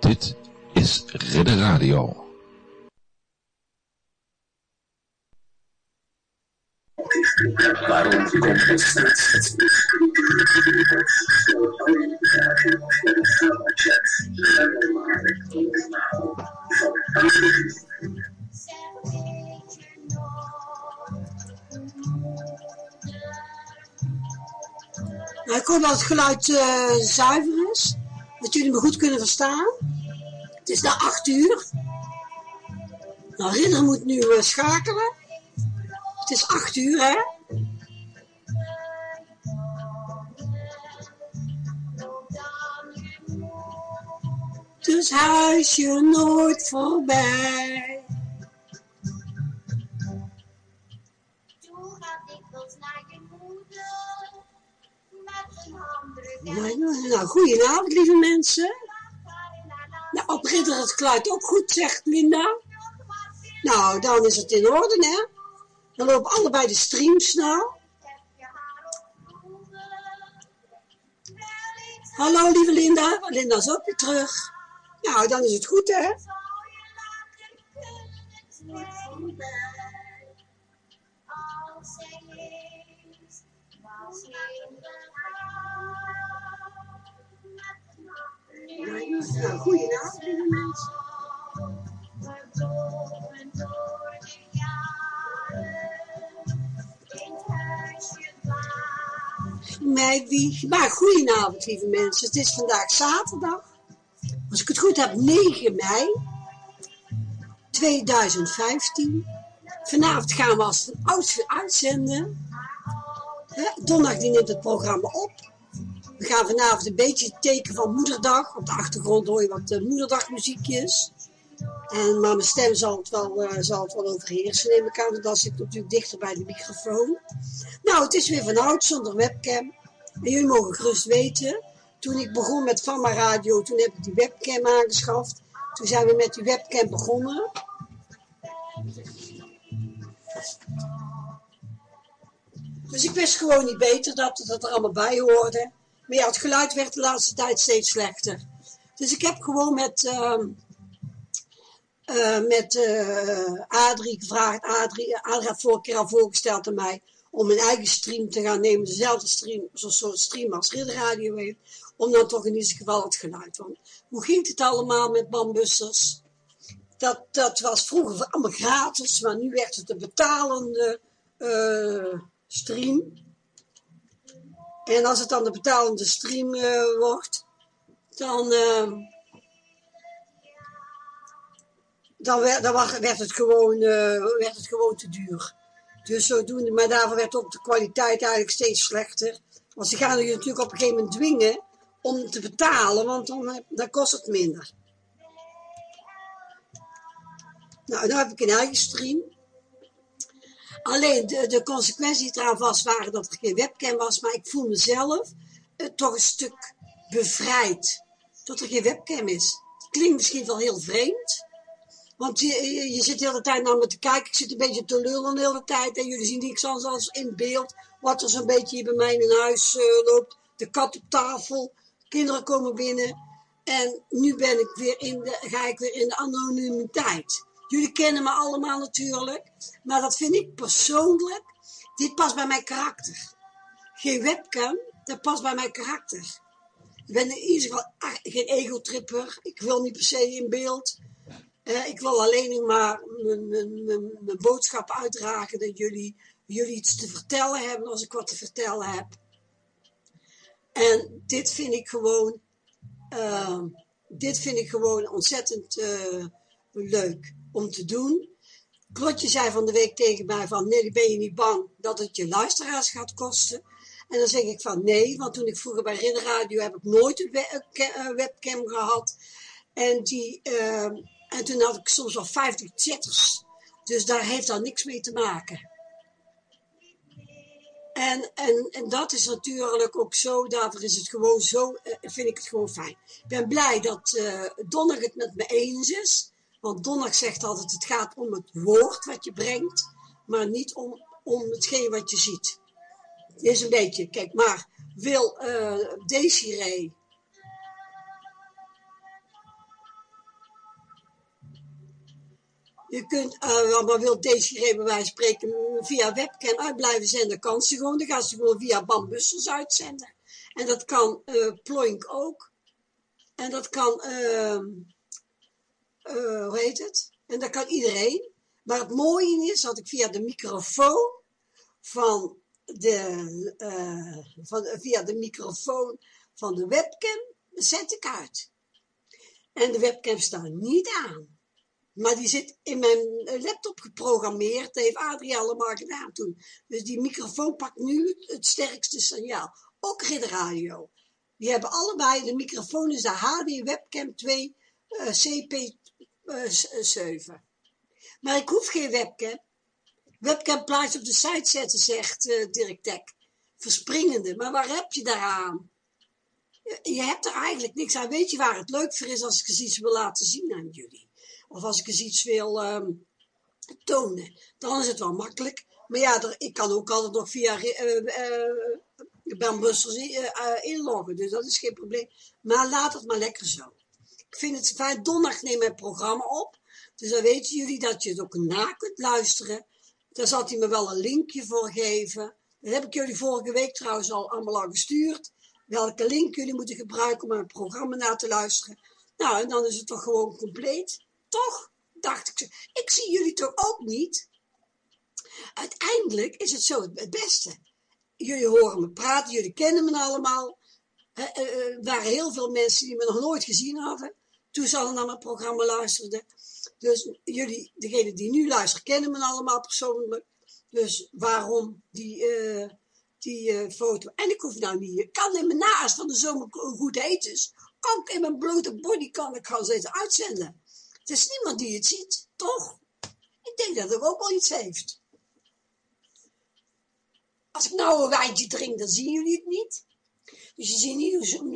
Dit is Ridder Radio. Waarom komt het dat het geluid uh, zuiver is. Dat jullie me goed kunnen verstaan. Het is na acht uur. Nou, Ridder moet nu uh, schakelen. Het is acht uur, hè? Dus huis je nooit voorbij. Nou, nou, nou, goedenavond, lieve mensen. Nou, op Ridder het geluid ook goed, zegt Linda. Nou, dan is het in orde, hè? Dan lopen allebei de streams nou. Hallo, lieve Linda. Linda is ook weer terug. Nou, dan is het goed, hè? Goedenavond, lieve mensen. Mij wie? Maar goedenavond, lieve mensen. Het is vandaag zaterdag. Als ik het goed heb, 9 mei 2015. Vanavond gaan we als een oudste uitzenden. Donderdag die neemt het programma op. We gaan vanavond een beetje teken van moederdag. Op de achtergrond hoor je wat moederdagmuziekjes. En, maar mijn stem zal het wel, uh, zal het wel overheersen, neem ik aan. Dan zit ik natuurlijk dichter bij de microfoon. Nou, het is weer van oud, zonder webcam. En jullie mogen gerust weten. Toen ik begon met Fama Radio, toen heb ik die webcam aangeschaft. Toen zijn we met die webcam begonnen. Dus ik wist gewoon niet beter dat het er allemaal bij hoorde. Maar ja, het geluid werd de laatste tijd steeds slechter. Dus ik heb gewoon met... Uh, met uh, Adrie gevraagd. Adrie, Adrie had vorige keer al voorgesteld aan mij om een eigen stream te gaan nemen. Dezelfde stream, zo'n soort stream als Ridder Radio heeft. Om dan toch in ieder geval het geluid. Want hoe ging het allemaal met bambussers? Dat, dat was vroeger allemaal gratis, maar nu werd het een betalende uh, stream. En als het dan de betalende stream wordt, dan dan werd, werd, het gewoon, uh, werd het gewoon te duur. Dus zodoende, maar daarvoor werd ook de kwaliteit eigenlijk steeds slechter. Want ze gaan je natuurlijk op een gegeven moment dwingen om te betalen, want dan, dan kost het minder. Nou, nu heb ik een eigen stream. Alleen de, de consequenties eraan was waren dat er geen webcam was, maar ik voel mezelf uh, toch een stuk bevrijd. Dat er geen webcam is. Klinkt misschien wel heel vreemd. Want je, je, zit de hele tijd naar me te kijken. Ik zit een beetje te lullen de hele tijd. En jullie zien niks anders als in beeld. Wat er zo'n beetje hier bij mij in huis uh, loopt. De kat op tafel. Kinderen komen binnen. En nu ben ik weer in de, ga ik weer in de anonimiteit. Jullie kennen me allemaal natuurlijk. Maar dat vind ik persoonlijk. Dit past bij mijn karakter. Geen webcam. Dat past bij mijn karakter. Ik ben in ieder geval geen ego-tripper. Ik wil niet per se in beeld. Uh, ik wil alleen maar mijn boodschap uitdragen dat jullie, jullie iets te vertellen hebben als ik wat te vertellen heb. En dit vind ik gewoon, uh, dit vind ik gewoon ontzettend uh, leuk om te doen. Klotje zei van de week tegen mij van, nee, ben je niet bang dat het je luisteraars gaat kosten? En dan zeg ik van nee, want toen ik vroeger bij Ridder Radio heb ik nooit een webcam gehad. En die, uh, en toen had ik soms al 50 chatters. Dus daar heeft dan niks mee te maken. En, en, en dat is natuurlijk ook zo, daarvoor is het gewoon zo, uh, vind ik het gewoon fijn. Ik ben blij dat uh, Donner het met me eens is. Want Donner zegt altijd, het gaat om het woord wat je brengt, maar niet om, om hetgeen wat je ziet. Het is een beetje, kijk, maar wil eh, uh, Desiree Je kunt, eh, maar wil Desiree bij wijze spreken via webcam uitblijven zenden, kan ze gewoon. Dan gaan ze gewoon via bambussen uitzenden. En dat kan uh, Ploink ook. En dat kan, ehm, uh, hoe heet het? En dat kan iedereen. Maar het mooie is dat ik via de microfoon van de, uh, van, via de microfoon van de webcam zet ik uit. En de webcam staat niet aan. Maar die zit in mijn laptop geprogrammeerd. Dat heeft Adrie allemaal gedaan toen. Dus die microfoon pakt nu het sterkste signaal. Ook Radio. Die hebben allebei, de microfoon is de HD Webcam 2 uh, CP7. Maar ik hoef geen webcam. Webcam plaats op de site zetten, zegt uh, Dirk Tech. Verspringende. Maar waar heb je daaraan? Je hebt er eigenlijk niks aan. Weet je waar het leuk voor is als ik eens iets wil laten zien aan jullie? Of als ik eens iets wil um, tonen. Dan is het wel makkelijk. Maar ja, ik kan ook altijd nog via uh, uh, inloggen. Dus dat is geen probleem. Maar laat het maar lekker zo. Ik vind het fijn. Donderdag neem mijn programma op. Dus dan weten jullie dat je het ook na kunt luisteren. Daar zal hij me wel een linkje voor geven. Dat heb ik jullie vorige week trouwens al allemaal al gestuurd. Welke link jullie moeten gebruiken om mijn programma na te luisteren. Nou, en dan is het toch gewoon compleet. Toch? Dacht ik. Ik zie jullie toch ook niet? Uiteindelijk is het zo het beste. Jullie horen me praten, jullie kennen me allemaal. Er eh, eh, waren heel veel mensen die me nog nooit gezien hadden. Toen ze al naar mijn programma luisterden. Dus jullie, degenen die nu luisteren, kennen me allemaal persoonlijk. Dus waarom die, uh, die uh, foto? En ik hoef nou niet, ik kan in mijn naast van de zomer goed eten. Kan ik in mijn blote body kan ik gaan zitten uitzenden. Het is niemand die het ziet, toch? Ik denk dat het ook wel iets heeft. Als ik nou een wijntje drink, dan zien jullie het niet. Dus je ziet niet hoe zo'n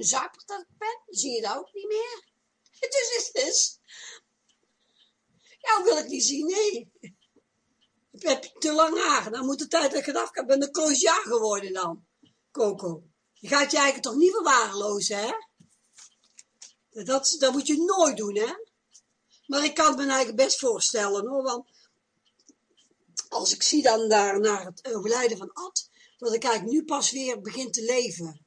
dat ik ben. Zie je dat ook niet meer. Dus het is... Ja, wil ik niet zien, nee. Ik heb te lang haar. Dan moet de tijd dat ik het af Ik ben een koosja geworden dan. Coco. Je gaat je eigenlijk toch niet verwaarlozen, hè? Dat, dat moet je nooit doen, hè? Maar ik kan het me eigenlijk best voorstellen, hoor. Want als ik zie dan daar naar het overlijden van Ad, dat ik eigenlijk nu pas weer begin te leven.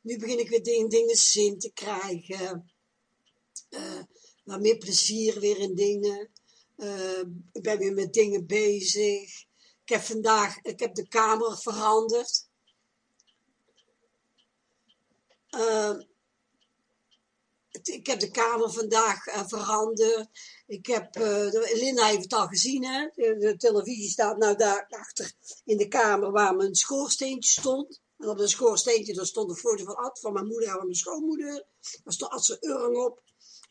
Nu begin ik weer dingen, dingen zin te krijgen. Wat meer plezier weer in dingen. Uh, ik ben weer met dingen bezig. Ik heb vandaag, ik heb de kamer veranderd. Uh, ik heb de kamer vandaag uh, veranderd. Ik heb, uh, Linda heeft het al gezien, hè. De, televisie staat nou daar achter in de kamer waar mijn schoorsteentje stond. En op dat schoorsteentje stond een foto van Ad, van mijn moeder en van mijn schoonmoeder. Daar stond Ad zijn urn op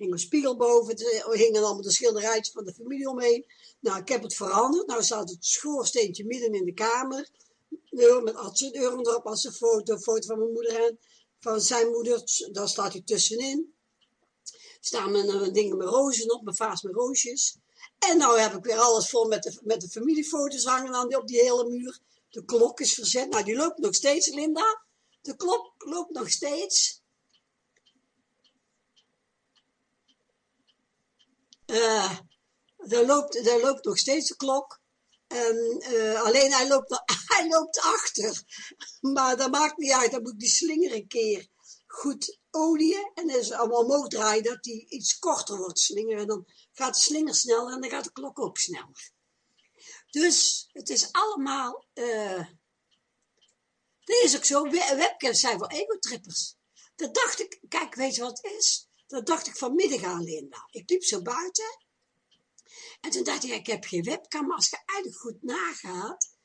hing een spiegel boven, er hingen allemaal de schilderijtjes van de familie omheen. Nou, ik heb het veranderd. Nou staat het schoorsteentje midden in de kamer. Met als een urn erop als een foto, foto van mijn moeder en van zijn moeder. Daar staat hij tussenin. Staan mijn, mijn dingen met rozen op, mijn vaas met roosjes. En nou heb ik weer alles vol met de, met de familiefoto's hangen aan die, op die hele muur. De klok is verzet. Nou, die loopt nog steeds, Linda. De klok loopt nog steeds. Uh, er, loopt, er loopt nog steeds de klok. En, uh, alleen hij loopt, hij loopt achter. Maar dat maakt niet uit. Dan moet die slinger een keer goed olieën. En dan is allemaal omhoog draaien dat die iets korter wordt slinger. En dan gaat de slinger sneller en dan gaat de klok ook sneller. Dus het is allemaal... Uh, is ook zo. Webcams zijn voor egotrippers. Dat dacht ik... Kijk, weet je wat het is? Dat dacht ik vanmiddag aan, Linda. Ik liep zo buiten. En toen dacht ik, ik heb geen webcam. Maar als je eigenlijk goed nagaat.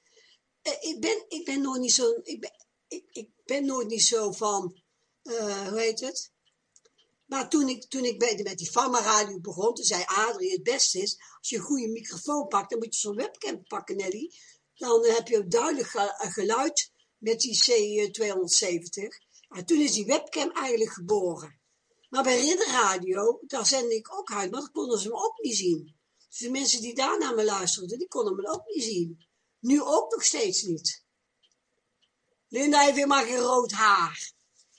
Eh, ik, ben, ik ben nooit niet zo... Ik ben, ik, ik ben nooit niet zo van... Uh, hoe heet het? Maar toen ik, toen ik met die Fama radio begon, toen zei Adrie, het beste is, als je een goede microfoon pakt, dan moet je zo'n webcam pakken, Nelly. Dan heb je duidelijk geluid met die C270. En toen is die webcam eigenlijk geboren. Maar bij Ridderradio, daar zend ik ook uit, maar dan konden ze me ook niet zien. Dus de mensen die daar naar me luisterden, die konden me ook niet zien. Nu ook nog steeds niet. Linda heeft helemaal geen rood haar.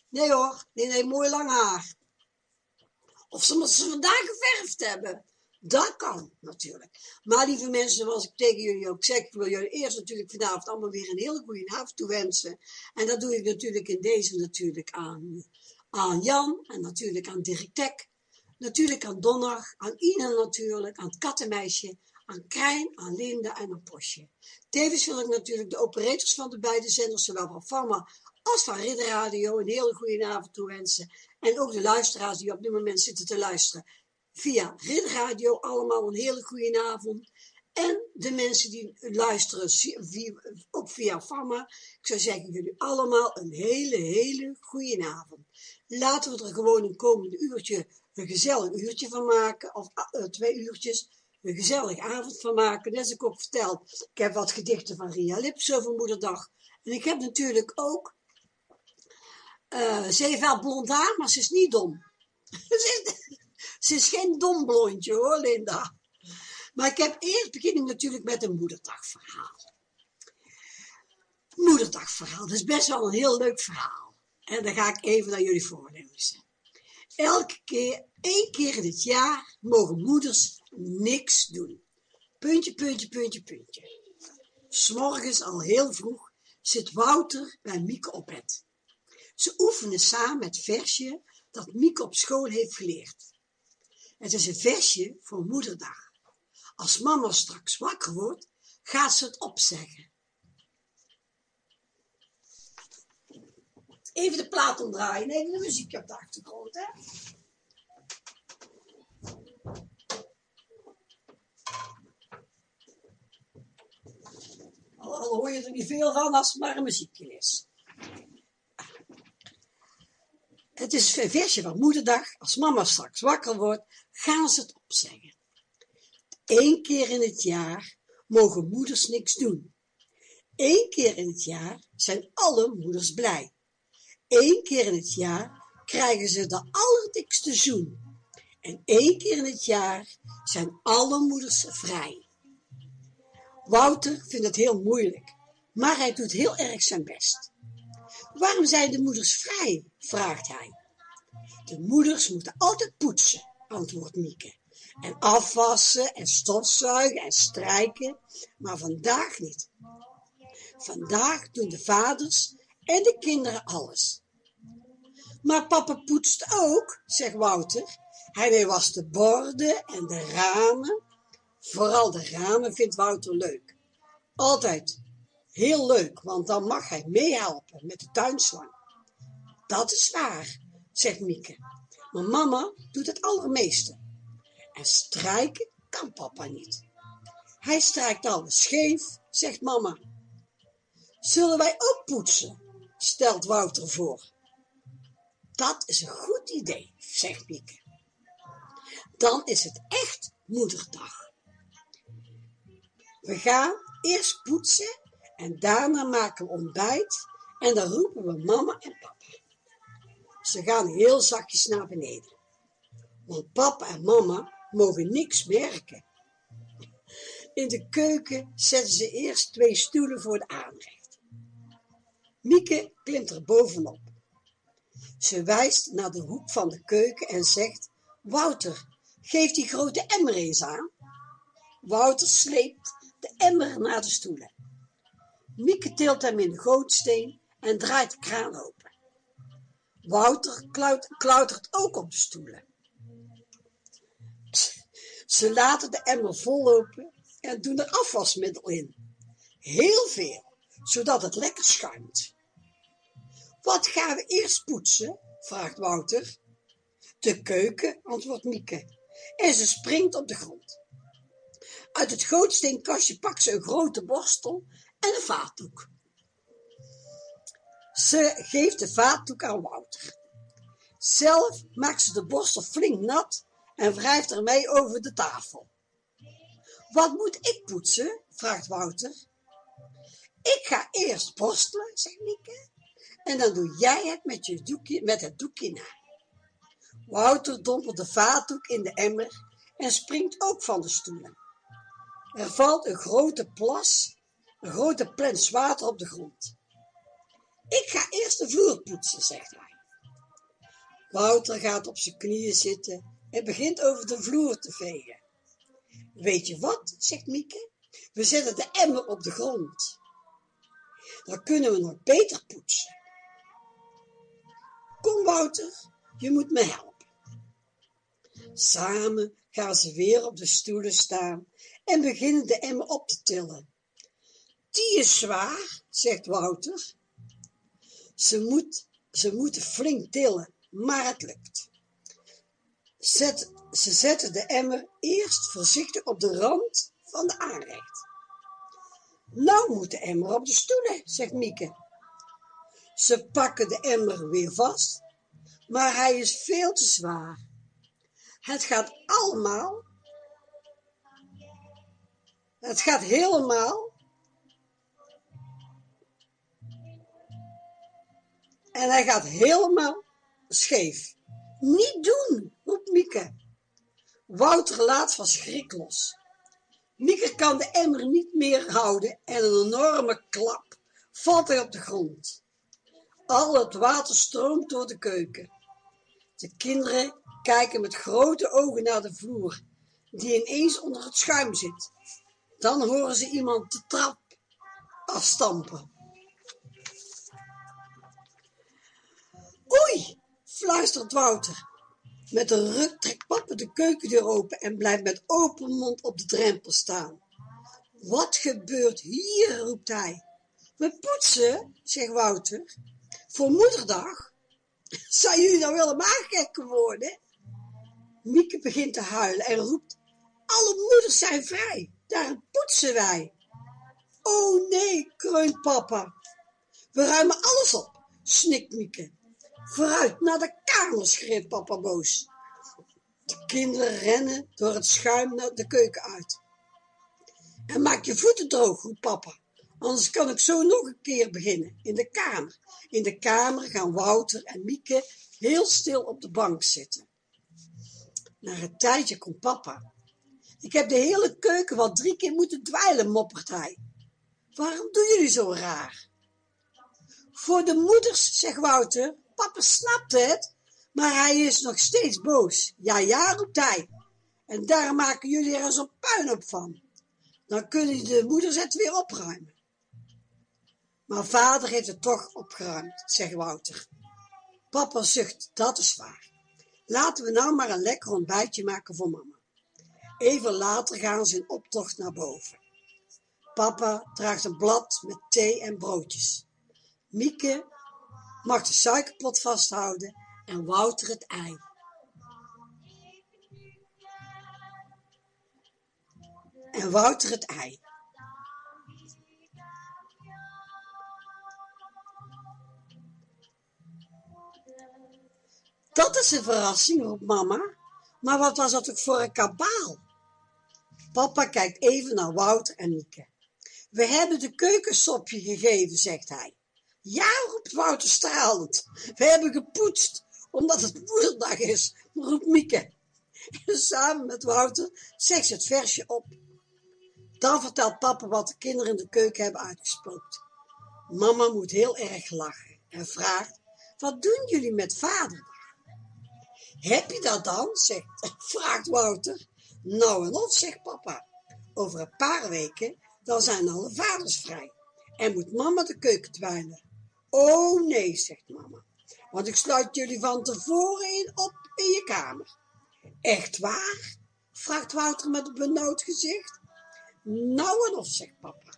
Nee hoor, Linda heeft mooi lang haar. Of ze moeten ze vandaag geverfd hebben. Dat kan natuurlijk. Maar lieve mensen, zoals ik tegen jullie ook zeg, ik wil jullie eerst natuurlijk vanavond allemaal weer een hele goede avond toewensen. En dat doe ik natuurlijk in deze natuurlijk aan, aan Jan en natuurlijk aan Dirk Tek. Natuurlijk aan Donner, aan Ina natuurlijk, aan het kattenmeisje, aan Krijn, aan Linda en aan Posje. Tevens wil ik natuurlijk de operators van de beide zenders, zowel van Fama als van Ridder Radio, een hele goede avond toewensen. En ook de luisteraars die op dit moment zitten te luisteren via Ridder Radio, allemaal een hele goede avond. En de mensen die luisteren ook via Fama, ik zou zeggen jullie allemaal een hele, hele goede avond. Laten we er gewoon een komende uurtje een gezellig uurtje van maken, of uh, twee uurtjes, een gezellige avond van maken. Net als ik ook verteld, ik heb wat gedichten van Ria Lips over moederdag. En ik heb natuurlijk ook, uh, ze heeft wel blond haar, maar ze is niet dom. ze, is, ze is geen dom blondje hoor, Linda. Maar ik heb eerst begin ik natuurlijk met een moederdagverhaal. Moederdagverhaal, dat is best wel een heel leuk verhaal. En dan ga ik even naar jullie voorlezen. Elke keer, één keer in het jaar, mogen moeders niks doen. Puntje, puntje, puntje, puntje. S'morgens al heel vroeg zit Wouter bij Mieke op bed. Ze oefenen samen het versje dat Mieke op school heeft geleerd. Het is een versje voor moederdag. Als mama straks wakker wordt, gaat ze het opzeggen. Even de plaat omdraaien, even de muziek op de achtergrond, hè. Al hoor je er niet veel van als het maar een muziekje is. Het is een versje van moederdag. Als mama straks wakker wordt, gaan ze het opzeggen. Eén keer in het jaar mogen moeders niks doen. Eén keer in het jaar zijn alle moeders blij. Eén keer in het jaar krijgen ze de allerdikste zoen. En één keer in het jaar zijn alle moeders vrij. Wouter vindt het heel moeilijk, maar hij doet heel erg zijn best. Waarom zijn de moeders vrij? vraagt hij. De moeders moeten altijd poetsen, antwoordt Mieke. En afwassen en stofzuigen en strijken, maar vandaag niet. Vandaag doen de vaders en de kinderen alles. Maar papa poetst ook, zegt Wouter. Hij wast de borden en de ramen. Vooral de ramen vindt Wouter leuk. Altijd heel leuk, want dan mag hij meehelpen met de tuinslang. Dat is waar, zegt Mieke. Maar mama doet het allermeeste. En strijken kan papa niet. Hij strijkt alles scheef, zegt mama. Zullen wij ook poetsen? stelt Wouter voor. Dat is een goed idee, zegt Mieke. Dan is het echt moederdag. We gaan eerst poetsen en daarna maken we ontbijt en dan roepen we mama en papa. Ze gaan heel zachtjes naar beneden, want papa en mama mogen niks merken. In de keuken zetten ze eerst twee stoelen voor de aanrecht. Mieke klimt er bovenop. Ze wijst naar de hoek van de keuken en zegt, Wouter, geef die grote emmer eens aan. Wouter sleept de emmer naar de stoelen. Mieke tilt hem in de gootsteen en draait de kraan open. Wouter klautert ook op de stoelen. Ze laten de emmer vollopen en doen er afwasmiddel in. Heel veel, zodat het lekker schuimt. Wat gaan we eerst poetsen? vraagt Wouter. De keuken, antwoordt Mieke. En ze springt op de grond. Uit het gootsteenkastje pakt ze een grote borstel en een vaatdoek. Ze geeft de vaatdoek aan Wouter. Zelf maakt ze de borstel flink nat en wrijft ermee over de tafel. Wat moet ik poetsen? vraagt Wouter. Ik ga eerst borstelen, zegt Mieke, en dan doe jij het met, je doekje, met het doekje na. Wouter dompelt de vaatdoek in de emmer en springt ook van de stoelen. Er valt een grote plas, een grote plens water op de grond. Ik ga eerst de vloer poetsen, zegt hij. Wouter gaat op zijn knieën zitten en begint over de vloer te vegen. Weet je wat, zegt Mieke, we zetten de emmer op de grond. Dan kunnen we nog beter poetsen. Kom Wouter, je moet me helpen. Samen gaan ze weer op de stoelen staan en beginnen de emmer op te tillen. Die is zwaar, zegt Wouter. Ze, moet, ze moeten flink tillen, maar het lukt. Ze zetten de emmer eerst voorzichtig op de rand van de aanrecht. Nou moet de emmer op de stoelen, zegt Mieke. Ze pakken de emmer weer vast, maar hij is veel te zwaar. Het gaat allemaal, het gaat helemaal en hij gaat helemaal scheef. Niet doen, roept Mieke. Wouter laat van schrik los. Mieke kan de emmer niet meer houden en een enorme klap valt hij op de grond. Al het water stroomt door de keuken. De kinderen kijken met grote ogen naar de vloer, die ineens onder het schuim zit. Dan horen ze iemand de trap afstampen. Oei, fluistert Wouter. Met een ruk trekt papa de keukendeur open en blijft met open mond op de drempel staan. Wat gebeurt hier, roept hij. We poetsen, zegt Wouter. Voor moederdag? Zou jullie nou willen aangekeken worden? Mieke begint te huilen en roept, alle moeders zijn vrij, daarom poetsen wij. Oh nee, kreunt papa. We ruimen alles op, snikt Mieke. Vooruit, naar de kamer, schreeuwt papa boos. De kinderen rennen door het schuim naar de keuken uit. En maak je voeten droog, roept papa. Anders kan ik zo nog een keer beginnen, in de kamer. In de kamer gaan Wouter en Mieke heel stil op de bank zitten. Na een tijdje komt papa. Ik heb de hele keuken wel drie keer moeten dweilen, moppert hij. Waarom doen jullie zo raar? Voor de moeders, zegt Wouter. Papa snapt het, maar hij is nog steeds boos. Ja, ja, roept hij. En daar maken jullie er zo'n puin op van. Dan kunnen de moeders het weer opruimen. Maar vader heeft het toch opgeruimd, zegt Wouter. Papa zucht, dat is waar. Laten we nou maar een lekker ontbijtje maken voor mama. Even later gaan ze in optocht naar boven. Papa draagt een blad met thee en broodjes. Mieke mag de suikerpot vasthouden en Wouter het ei. En Wouter het ei. Dat is een verrassing, roept mama. Maar wat was dat toch voor een kabaal? Papa kijkt even naar Wouter en Mieke. We hebben de keukensopje gegeven, zegt hij. Ja, roept Wouter stralend. We hebben gepoetst, omdat het moederdag is, roept Mieke. En samen met Wouter zegt ze het versje op. Dan vertelt papa wat de kinderen in de keuken hebben uitgesproken. Mama moet heel erg lachen en vraagt, wat doen jullie met vaderdag? Heb je dat dan? Zegt, vraagt Wouter. Nou en of, zegt papa. Over een paar weken, dan zijn alle vaders vrij. En moet mama de keuken dweilen. Oh nee, zegt mama. Want ik sluit jullie van tevoren in op in je kamer. Echt waar? vraagt Wouter met een benauwd gezicht. Nou en of, zegt papa.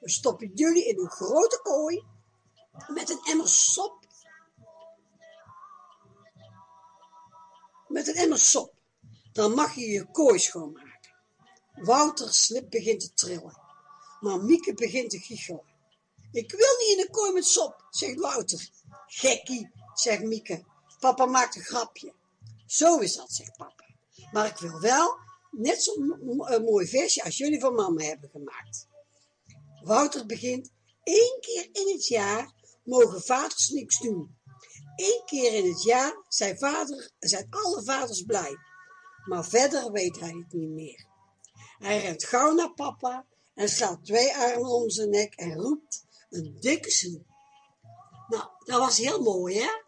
We stoppen jullie in een grote kooi met een emmer sop. Met een emmer sop. Dan mag je je kooi schoonmaken. Wouter slip begint te trillen. Maar Mieke begint te giechelen. Ik wil niet in de kooi met sop, zegt Wouter. Gekkie, zegt Mieke. Papa maakt een grapje. Zo is dat, zegt papa. Maar ik wil wel net zo'n mooi versje als jullie van mama hebben gemaakt. Wouter begint. Eén keer in het jaar mogen vaders niks doen. Eén keer in het jaar zijn, vader, zijn alle vaders blij. Maar verder weet hij het niet meer. Hij rent gauw naar papa en slaat twee armen om zijn nek en roept een dikke zoen. Nou, dat was heel mooi, hè?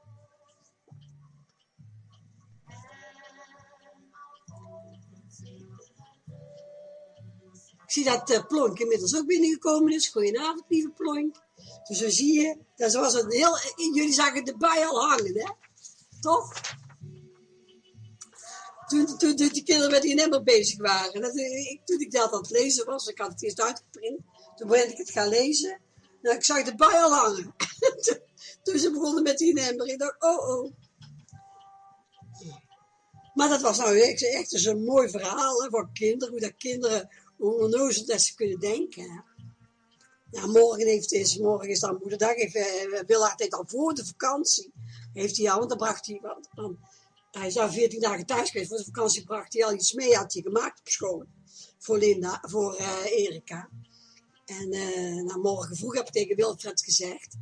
Ik zie dat uh, Plonk inmiddels ook binnengekomen is. Goedenavond, lieve Plonk. Dus zo zie je, dat was een heel, jullie zagen de bij al hangen, hè? Toch? Toen, toen, toen die kinderen met die nummer bezig waren. Dat, ik, toen ik dat aan het lezen was, ik had het eerst uitgeprint. Toen ben ik het gaan lezen. Nou, ik zag de bij al hangen. toen ze begonnen met die nummer. Ik oh oh. Maar dat was nou echt, echt dus een mooi verhaal hè, voor kinderen. Hoe dat kinderen, hoe onnozel dat ze kunnen denken. Hè. Ja, morgen, heeft, is, morgen is dan moederdag. Heeft, uh, Willard heeft al voor de vakantie. Heeft hij al, want dan bracht hij... Want, dan, hij zou 14 dagen thuis geweest. Voor de vakantie bracht hij al iets mee. Had hij gemaakt op school. Voor Linda, voor uh, Erika. En uh, nou, morgen vroeg heb ik tegen Wilfred gezegd.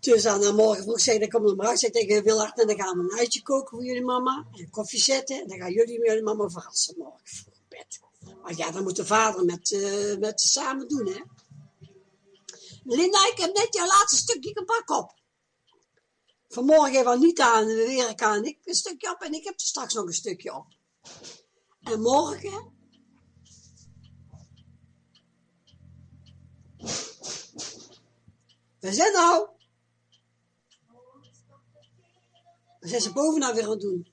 Dus dan morgen vroeg zei ik, kom maar uit. Zei tegen Willard, en dan gaan we een uitje koken voor jullie mama. En koffie zetten. En dan gaan jullie met jullie mama verrassen morgen vroeg bed. Maar ja, dan moet de vader met, uh, met samen doen, hè. Linda, ik heb net jouw laatste stukje gebak op. Vanmorgen heeft Anita aan weer ik aan ik een stukje op en ik heb er straks nog een stukje op. En morgen We zijn nou. We zijn ze bovenaan weer aan het doen.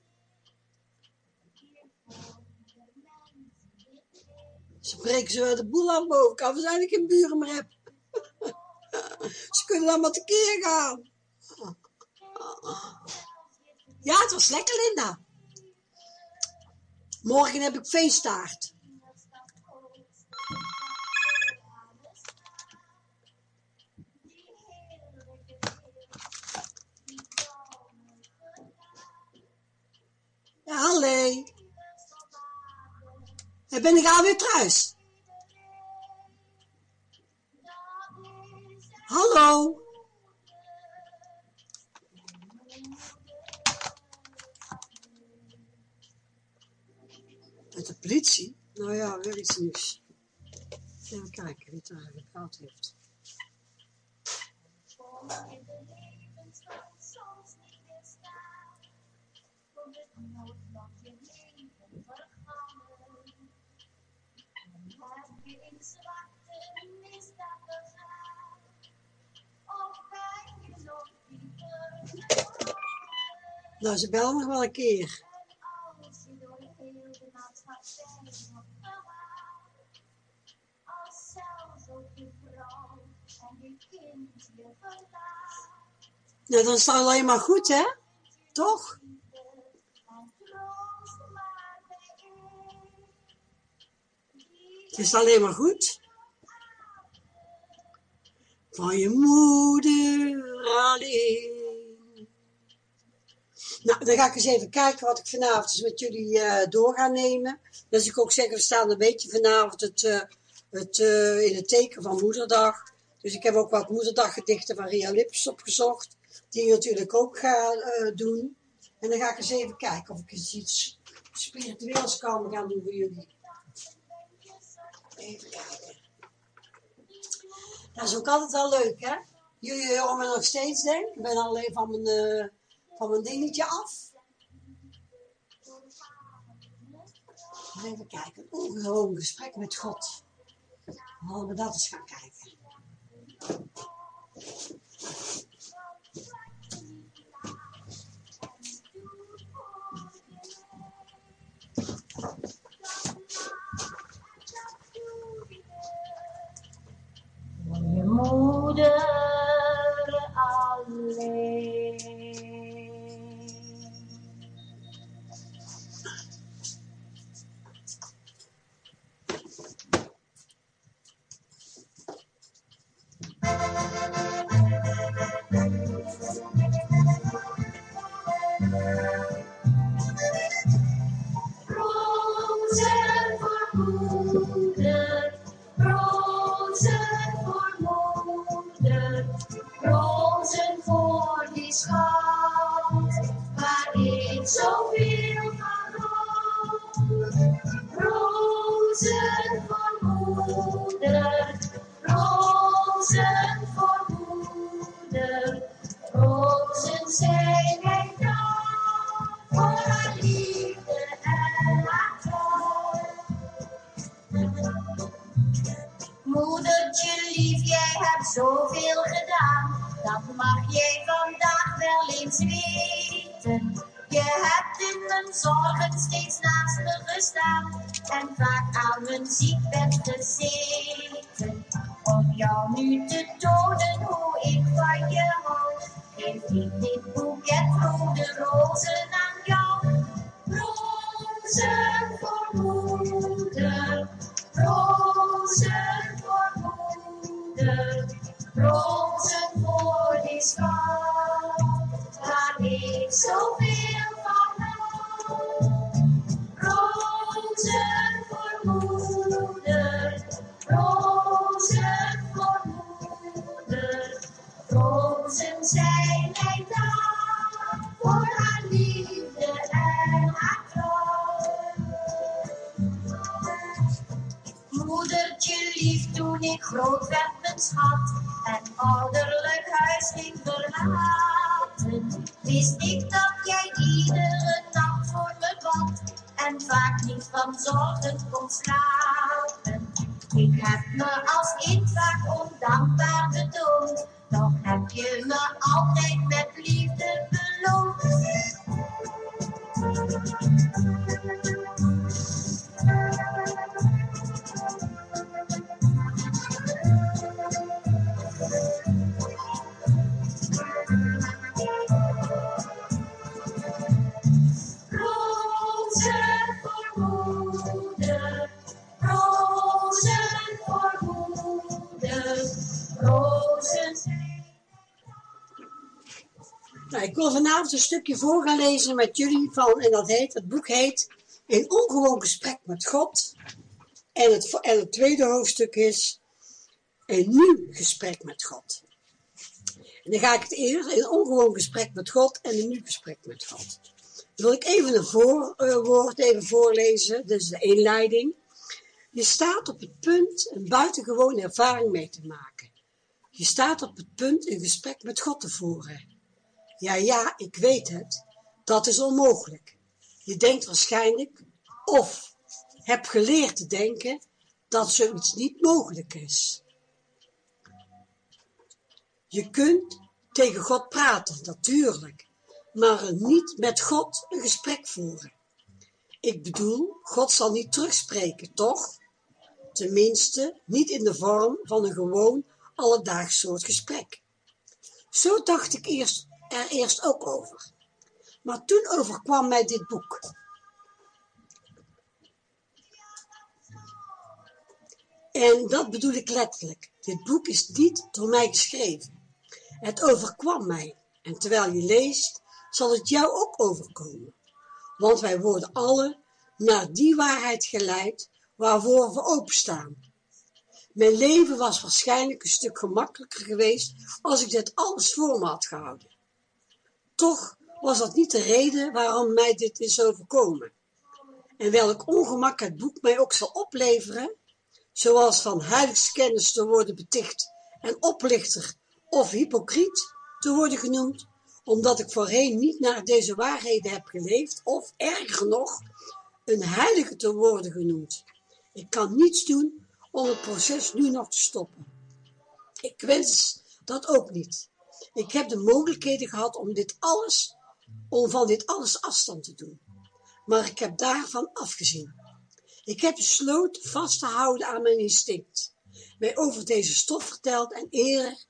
Ze breken zo de boel aan boven. We zijn ik geen buren meer heb. Ze kunnen dan maar tekeer gaan. Ja, het was lekker, Linda. Morgen heb ik feesttaart. Ja, hallo. Ben ik alweer thuis? Hallo? De politie? Nou ja, weer iets nieuws. Even kijken wie het eigenlijk gehad heeft. Nou, ze bellen nog wel een keer. Nou, dan is alleen maar goed, hè? Toch? Het is alleen maar goed. Van je moeder alleen. Nou, dan ga ik eens even kijken wat ik vanavond eens met jullie uh, door ga nemen. Dus ik ook zeggen, we staan een beetje vanavond het, uh, het, uh, in het teken van moederdag. Dus ik heb ook wat moederdaggedichten van Ria Lips opgezocht. Die natuurlijk ook ga doen. En dan ga ik eens even kijken of ik eens iets spiritueels kan gaan doen voor jullie. Even kijken. Dat is ook altijd wel leuk, hè? Jullie horen me nog steeds, denk ik. Ben alleen van mijn van mijn dingetje af. Even kijken. Oeh, gewoon gesprek met God. Laten we dat eens gaan kijken. Je moeder alleen. Rozen zijn zorgen steeds naast me gestaan en vaak aan mijn ziekbed gezeten. Toen ik groot werd, mijn schat, en ouderlijk huis ging verlaten, wist ik dat jij iedere nacht voor me bad en vaak niet van zorgen kon slapen. Ik heb me stukje voor gaan lezen met jullie van, en dat heet, het boek heet Een ongewoon gesprek met God. En het, en het tweede hoofdstuk is Een nieuw gesprek met God. En dan ga ik het eerst, een ongewoon gesprek met God en een nieuw gesprek met God. Dan wil ik even een voorwoord even voorlezen, dus de inleiding. Je staat op het punt een buitengewone ervaring mee te maken. Je staat op het punt een gesprek met God te voeren. Ja, ja, ik weet het. Dat is onmogelijk. Je denkt waarschijnlijk, of hebt geleerd te denken, dat zoiets niet mogelijk is. Je kunt tegen God praten, natuurlijk, maar niet met God een gesprek voeren. Ik bedoel, God zal niet terugspreken, toch? Tenminste, niet in de vorm van een gewoon alledaags soort gesprek. Zo dacht ik eerst, er eerst ook over. Maar toen overkwam mij dit boek. En dat bedoel ik letterlijk. Dit boek is niet door mij geschreven. Het overkwam mij. En terwijl je leest, zal het jou ook overkomen. Want wij worden alle naar die waarheid geleid waarvoor we openstaan. Mijn leven was waarschijnlijk een stuk gemakkelijker geweest als ik dit alles voor me had gehouden. Toch was dat niet de reden waarom mij dit is overkomen. En welk ongemak het boek mij ook zal opleveren, zoals van heiligschennis te worden beticht en oplichter of hypocriet te worden genoemd, omdat ik voorheen niet naar deze waarheden heb geleefd, of erger nog, een heilige te worden genoemd. Ik kan niets doen om het proces nu nog te stoppen. Ik wens dat ook niet. Ik heb de mogelijkheden gehad om dit alles, om van dit alles afstand te doen. Maar ik heb daarvan afgezien. Ik heb besloten vast te houden aan mijn instinct. Mij over deze stof verteld en eerder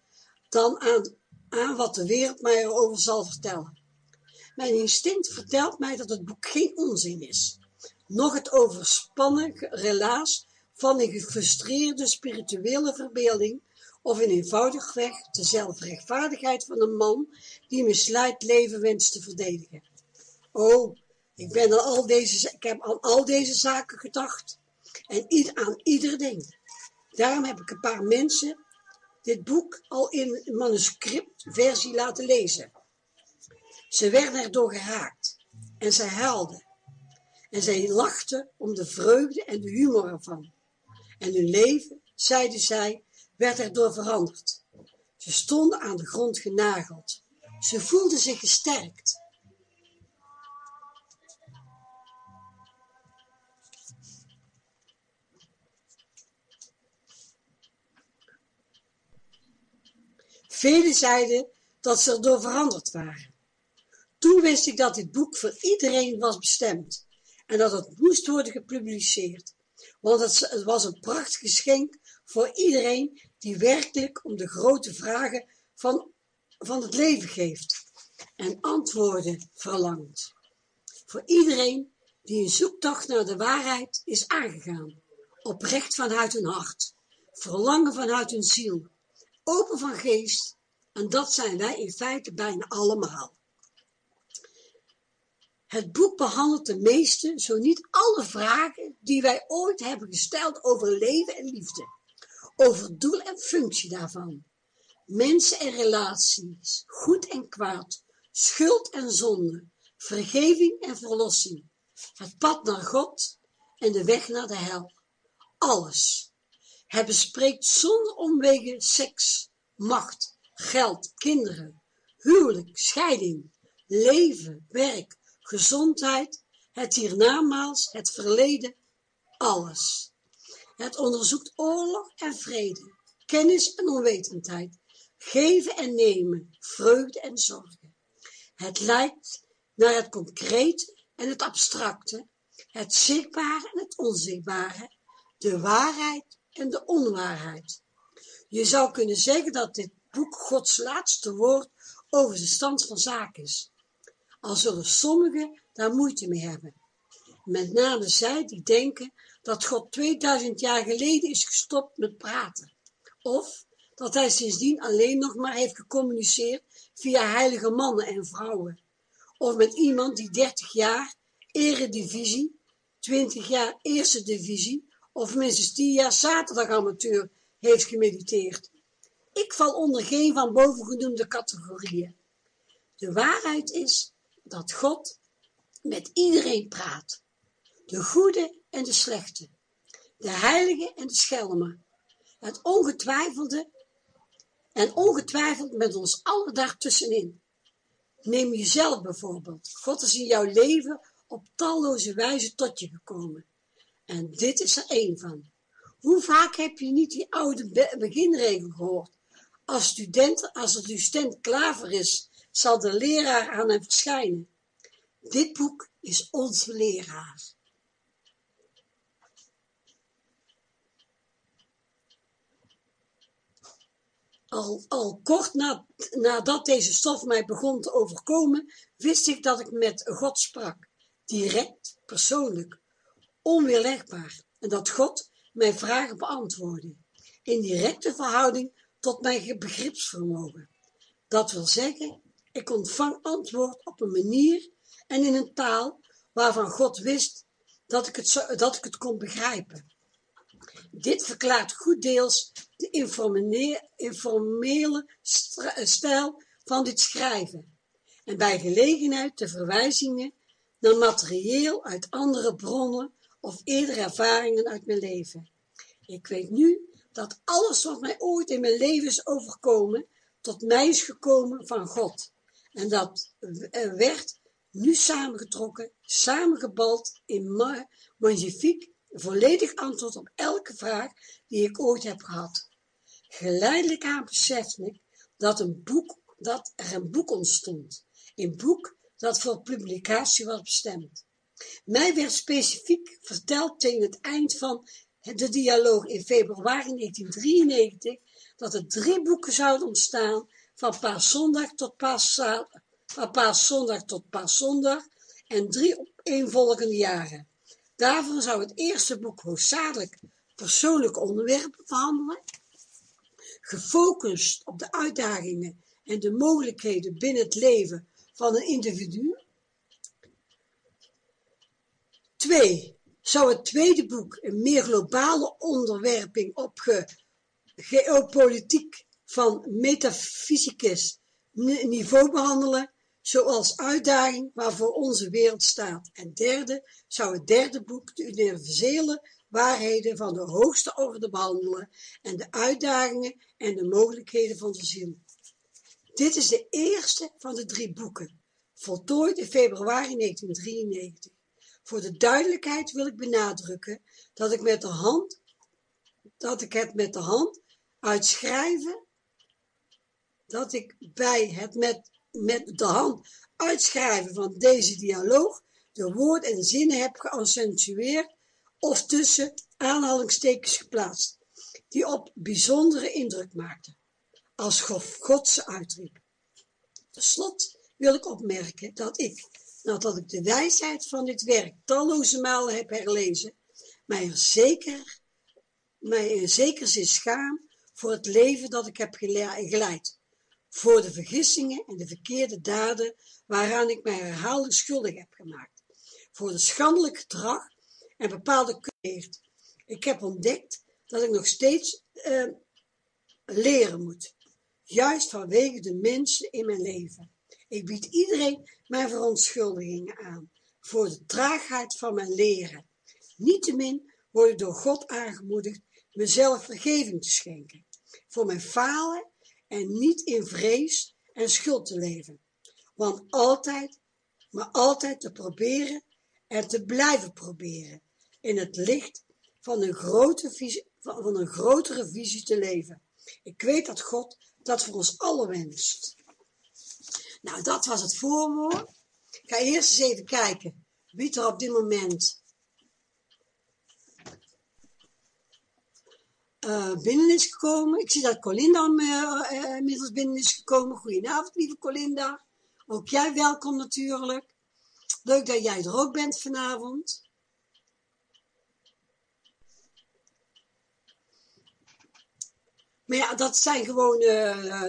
dan aan, aan wat de wereld mij erover zal vertellen. Mijn instinct vertelt mij dat het boek geen onzin is. Nog het overspannen relaas van een gefrustreerde spirituele verbeelding of een eenvoudigweg de zelfrechtvaardigheid van een man die misleid leven wenst te verdedigen. Oh, ik, ben aan al deze, ik heb aan al deze zaken gedacht en aan ieder ding. Daarom heb ik een paar mensen dit boek al in manuscriptversie laten lezen. Ze werden erdoor geraakt en zij huilden. En zij lachten om de vreugde en de humor ervan. En hun leven, zeiden zij, werd erdoor veranderd. Ze stonden aan de grond genageld. Ze voelden zich gesterkt. Velen zeiden dat ze erdoor veranderd waren. Toen wist ik dat dit boek voor iedereen was bestemd en dat het moest worden gepubliceerd, want het was een prachtig geschenk voor iedereen die werkelijk om de grote vragen van, van het leven geeft en antwoorden verlangt. Voor iedereen die een zoektocht naar de waarheid is aangegaan, oprecht vanuit hun hart, verlangen vanuit hun ziel, open van geest, en dat zijn wij in feite bijna allemaal. Het boek behandelt de meeste, zo niet alle vragen die wij ooit hebben gesteld over leven en liefde, over doel en functie daarvan, mensen en relaties, goed en kwaad, schuld en zonde, vergeving en verlossing, het pad naar God en de weg naar de hel. Alles. Hij bespreekt zonder omwegen seks, macht, geld, kinderen, huwelijk, scheiding, leven, werk, gezondheid, het hiernamaals, het verleden, alles. Het onderzoekt oorlog en vrede, kennis en onwetendheid, geven en nemen, vreugde en zorgen. Het lijkt naar het concrete en het abstracte, het zichtbare en het onzichtbare, de waarheid en de onwaarheid. Je zou kunnen zeggen dat dit boek Gods laatste woord over de stand van zaken is al zullen sommigen daar moeite mee hebben. Met name zij die denken dat God 2000 jaar geleden is gestopt met praten. Of dat hij sindsdien alleen nog maar heeft gecommuniceerd via heilige mannen en vrouwen. Of met iemand die 30 jaar eredivisie, 20 jaar eerste divisie of minstens 10 jaar zaterdagamateur heeft gemediteerd. Ik val onder geen van bovengenoemde categorieën. De waarheid is dat God met iedereen praat. De goede en de slechte. De heilige en de schelmen. Het ongetwijfelde en ongetwijfeld met ons allen daartussenin. Neem jezelf bijvoorbeeld. God is in jouw leven op talloze wijze tot je gekomen. En dit is er één van. Hoe vaak heb je niet die oude beginregel gehoord? Als, student, als de student klaver is zal de leraar aan hem verschijnen. Dit boek is onze leraar. Al, al kort na, nadat deze stof mij begon te overkomen, wist ik dat ik met God sprak, direct, persoonlijk, onweerlegbaar, en dat God mijn vragen beantwoordde, in directe verhouding tot mijn begripsvermogen. Dat wil zeggen, ik ontvang antwoord op een manier en in een taal waarvan God wist dat ik het, dat ik het kon begrijpen. Dit verklaart goed deels de informele stijl van dit schrijven en bij gelegenheid de verwijzingen naar materieel uit andere bronnen of eerdere ervaringen uit mijn leven. Ik weet nu dat alles wat mij ooit in mijn leven is overkomen, tot mij is gekomen van God en dat werd nu samengetrokken, samengebald in magnifiek, volledig antwoord op elke vraag die ik ooit heb gehad. Geleidelijk aan besefte ik dat, een boek, dat er een boek ontstond, een boek dat voor publicatie was bestemd. Mij werd specifiek verteld tegen het eind van de dialoog in februari 1993 dat er drie boeken zouden ontstaan van paaszondag tot paaszondag tot paaszondag en drie opeenvolgende jaren. Daarvan zou het eerste boek hoofdzakelijk persoonlijke onderwerpen behandelen, gefocust op de uitdagingen en de mogelijkheden binnen het leven van een individu. Twee, zou het tweede boek een meer globale onderwerping op geopolitiek van metafysicus niveau behandelen zoals uitdaging waarvoor onze wereld staat. En derde zou het derde boek de universele waarheden van de hoogste orde behandelen en de uitdagingen en de mogelijkheden van de ziel. Dit is de eerste van de drie boeken, voltooid in februari 1993. Voor de duidelijkheid wil ik benadrukken dat ik met de hand, dat ik het met de hand uitschrijven, dat ik bij het met met de hand uitschrijven van deze dialoog de woord en zinnen heb geaccentueerd of tussen aanhalingstekens geplaatst, die op bijzondere indruk maakten, als God ze uitriep. Ten slot wil ik opmerken dat ik, nadat ik de wijsheid van dit werk talloze malen heb herlezen, mij er zeker, mij in zeker zin schaam voor het leven dat ik heb geleid, voor de vergissingen en de verkeerde daden waaraan ik mij herhaaldelijk schuldig heb gemaakt, voor het schandelijk gedrag en bepaalde keert. Ik heb ontdekt dat ik nog steeds uh, leren moet, juist vanwege de mensen in mijn leven. Ik bied iedereen mijn verontschuldigingen aan voor de traagheid van mijn leren. Niettemin word ik door God aangemoedigd mezelf vergeving te schenken voor mijn falen en niet in vrees en schuld te leven. Want altijd, maar altijd te proberen en te blijven proberen in het licht van een, grote van een grotere visie te leven. Ik weet dat God dat voor ons allen wenst. Nou, dat was het voorwoord. Ik ga eerst eens even kijken wie er op dit moment uh, binnen is gekomen. Ik zie dat Colinda uh, inmiddels binnen is gekomen. Goedenavond, lieve Colinda. Ook jij welkom natuurlijk. Leuk dat jij er ook bent vanavond. Maar ja, dat zijn gewoon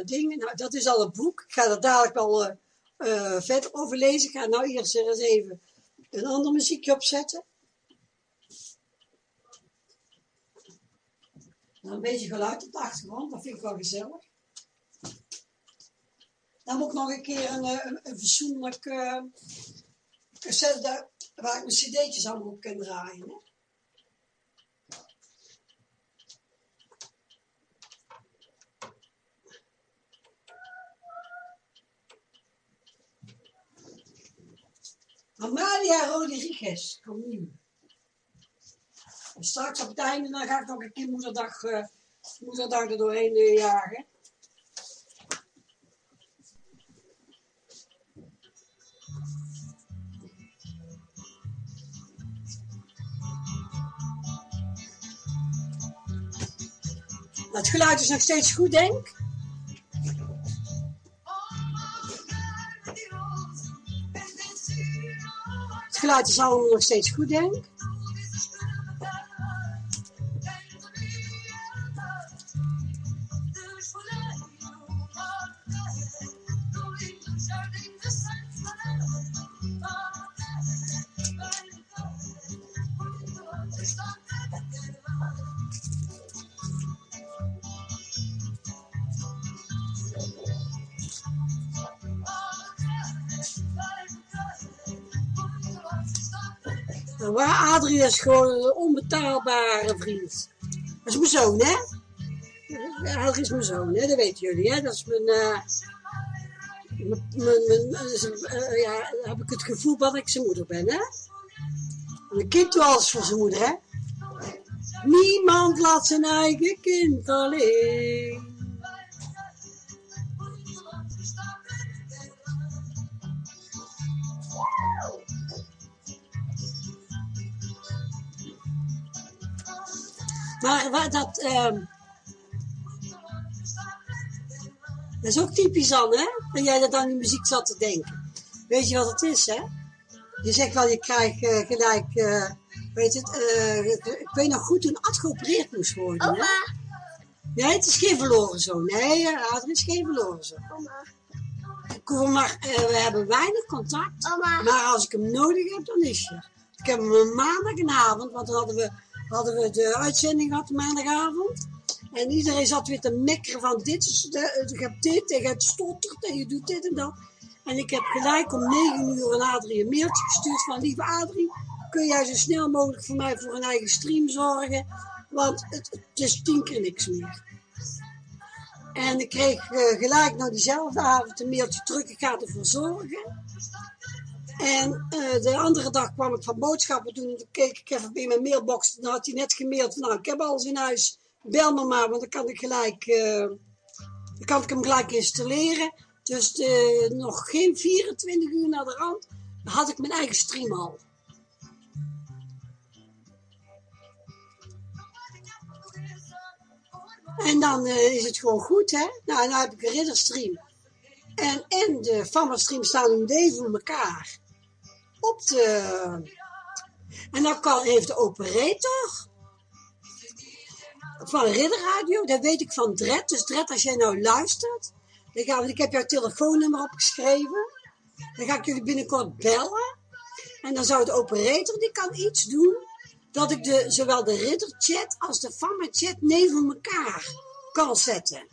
dingen. Nou, dat is al een boek. Ik ga er dadelijk wel uh, verder over lezen. Ik ga nou eerst eens even een ander muziekje opzetten. Nou, een beetje geluid op de achtergrond, dat vind ik wel gezellig. Dan moet ik nog een keer een, een, een verzoenlijk uh, cassette waar ik mijn cd'tjes allemaal op kan draaien. Hè? Amalia Rodriguez, kom nu. Straks op het einde dan ga ik nog een keer moederdag, uh, moederdag er doorheen uh, jagen. Het geluid is nog steeds goed, denk. Het geluid is allemaal nog steeds goed, denk. Adrie is gewoon een onbetaalbare vriend. Dat is mijn zoon, hè? Adrie is mijn zoon, hè? Dat weten jullie, hè? Dat is mijn... Uh, mijn, mijn, uh, ja, heb ik het gevoel dat ik zijn moeder ben, hè? Een kind doet alles voor zijn moeder, hè? Niemand laat zijn eigen kind alleen. Is ook typisch dan, hè? Dat jij dat aan die muziek zat te denken. Weet je wat het is, hè? Je zegt wel, je krijgt uh, gelijk, uh, weet het, uh, ik weet nog goed toen Ad geopereerd moest worden, Oma. hè? Nee, het is geen verloren zoon. Nee, er is geen verloren zoon. Oma. Maar, we hebben weinig contact. Oma. Maar als ik hem nodig heb, dan is je. Ik heb hem maandagavond, want dan hadden we hadden we de uitzending gehad maandagavond. En iedereen zat weer te mekkeren van dit de, je hebt dit en je stottert en je doet dit en dat. En ik heb gelijk om 9 uur een Adrie een mailtje gestuurd van lieve Adrie, kun jij zo snel mogelijk voor mij voor een eigen stream zorgen, want het, is tien keer niks meer. En ik kreeg uh, gelijk nou diezelfde avond een mailtje terug, ik ga ervoor zorgen. En uh, de andere dag kwam ik van boodschappen doen. Toen keek ik even in mijn mailbox. Dan had hij net gemaild van nou, ik heb alles in huis. Bel me maar, want dan kan ik gelijk, dan kan ik hem gelijk installeren. Dus de, nog geen 24 uur naar de rand had ik mijn eigen stream al. En dan uh, is het gewoon goed, hè? Nou, dan heb ik een ridderstream. En in de Famastream staan nu even elkaar. Op. En dan kan, heeft de operator van Ridderradio, dat weet ik van Dred. Dus Dred, als jij nou luistert, dan gaan ik heb jouw telefoonnummer opgeschreven. Dan ga ik jullie binnenkort bellen. En dan zou de operator, die kan iets doen, dat ik de, zowel de ridderchat als de Fama-chat neven elkaar kan zetten.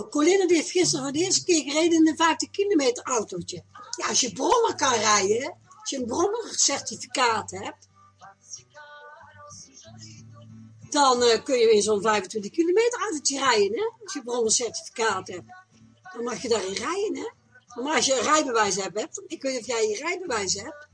Colinda die heeft gisteren voor de eerste keer gereden in een 50 kilometer autootje. Ja, als je brommer kan rijden, als je een brommercertificaat hebt, dan uh, kun je in zo'n 25 kilometer autootje rijden, hè? Als je brommercertificaat hebt. Dan mag je daarin rijden, hè? Maar als je een rijbewijs hebt, ik weet niet of jij je rijbewijs hebt.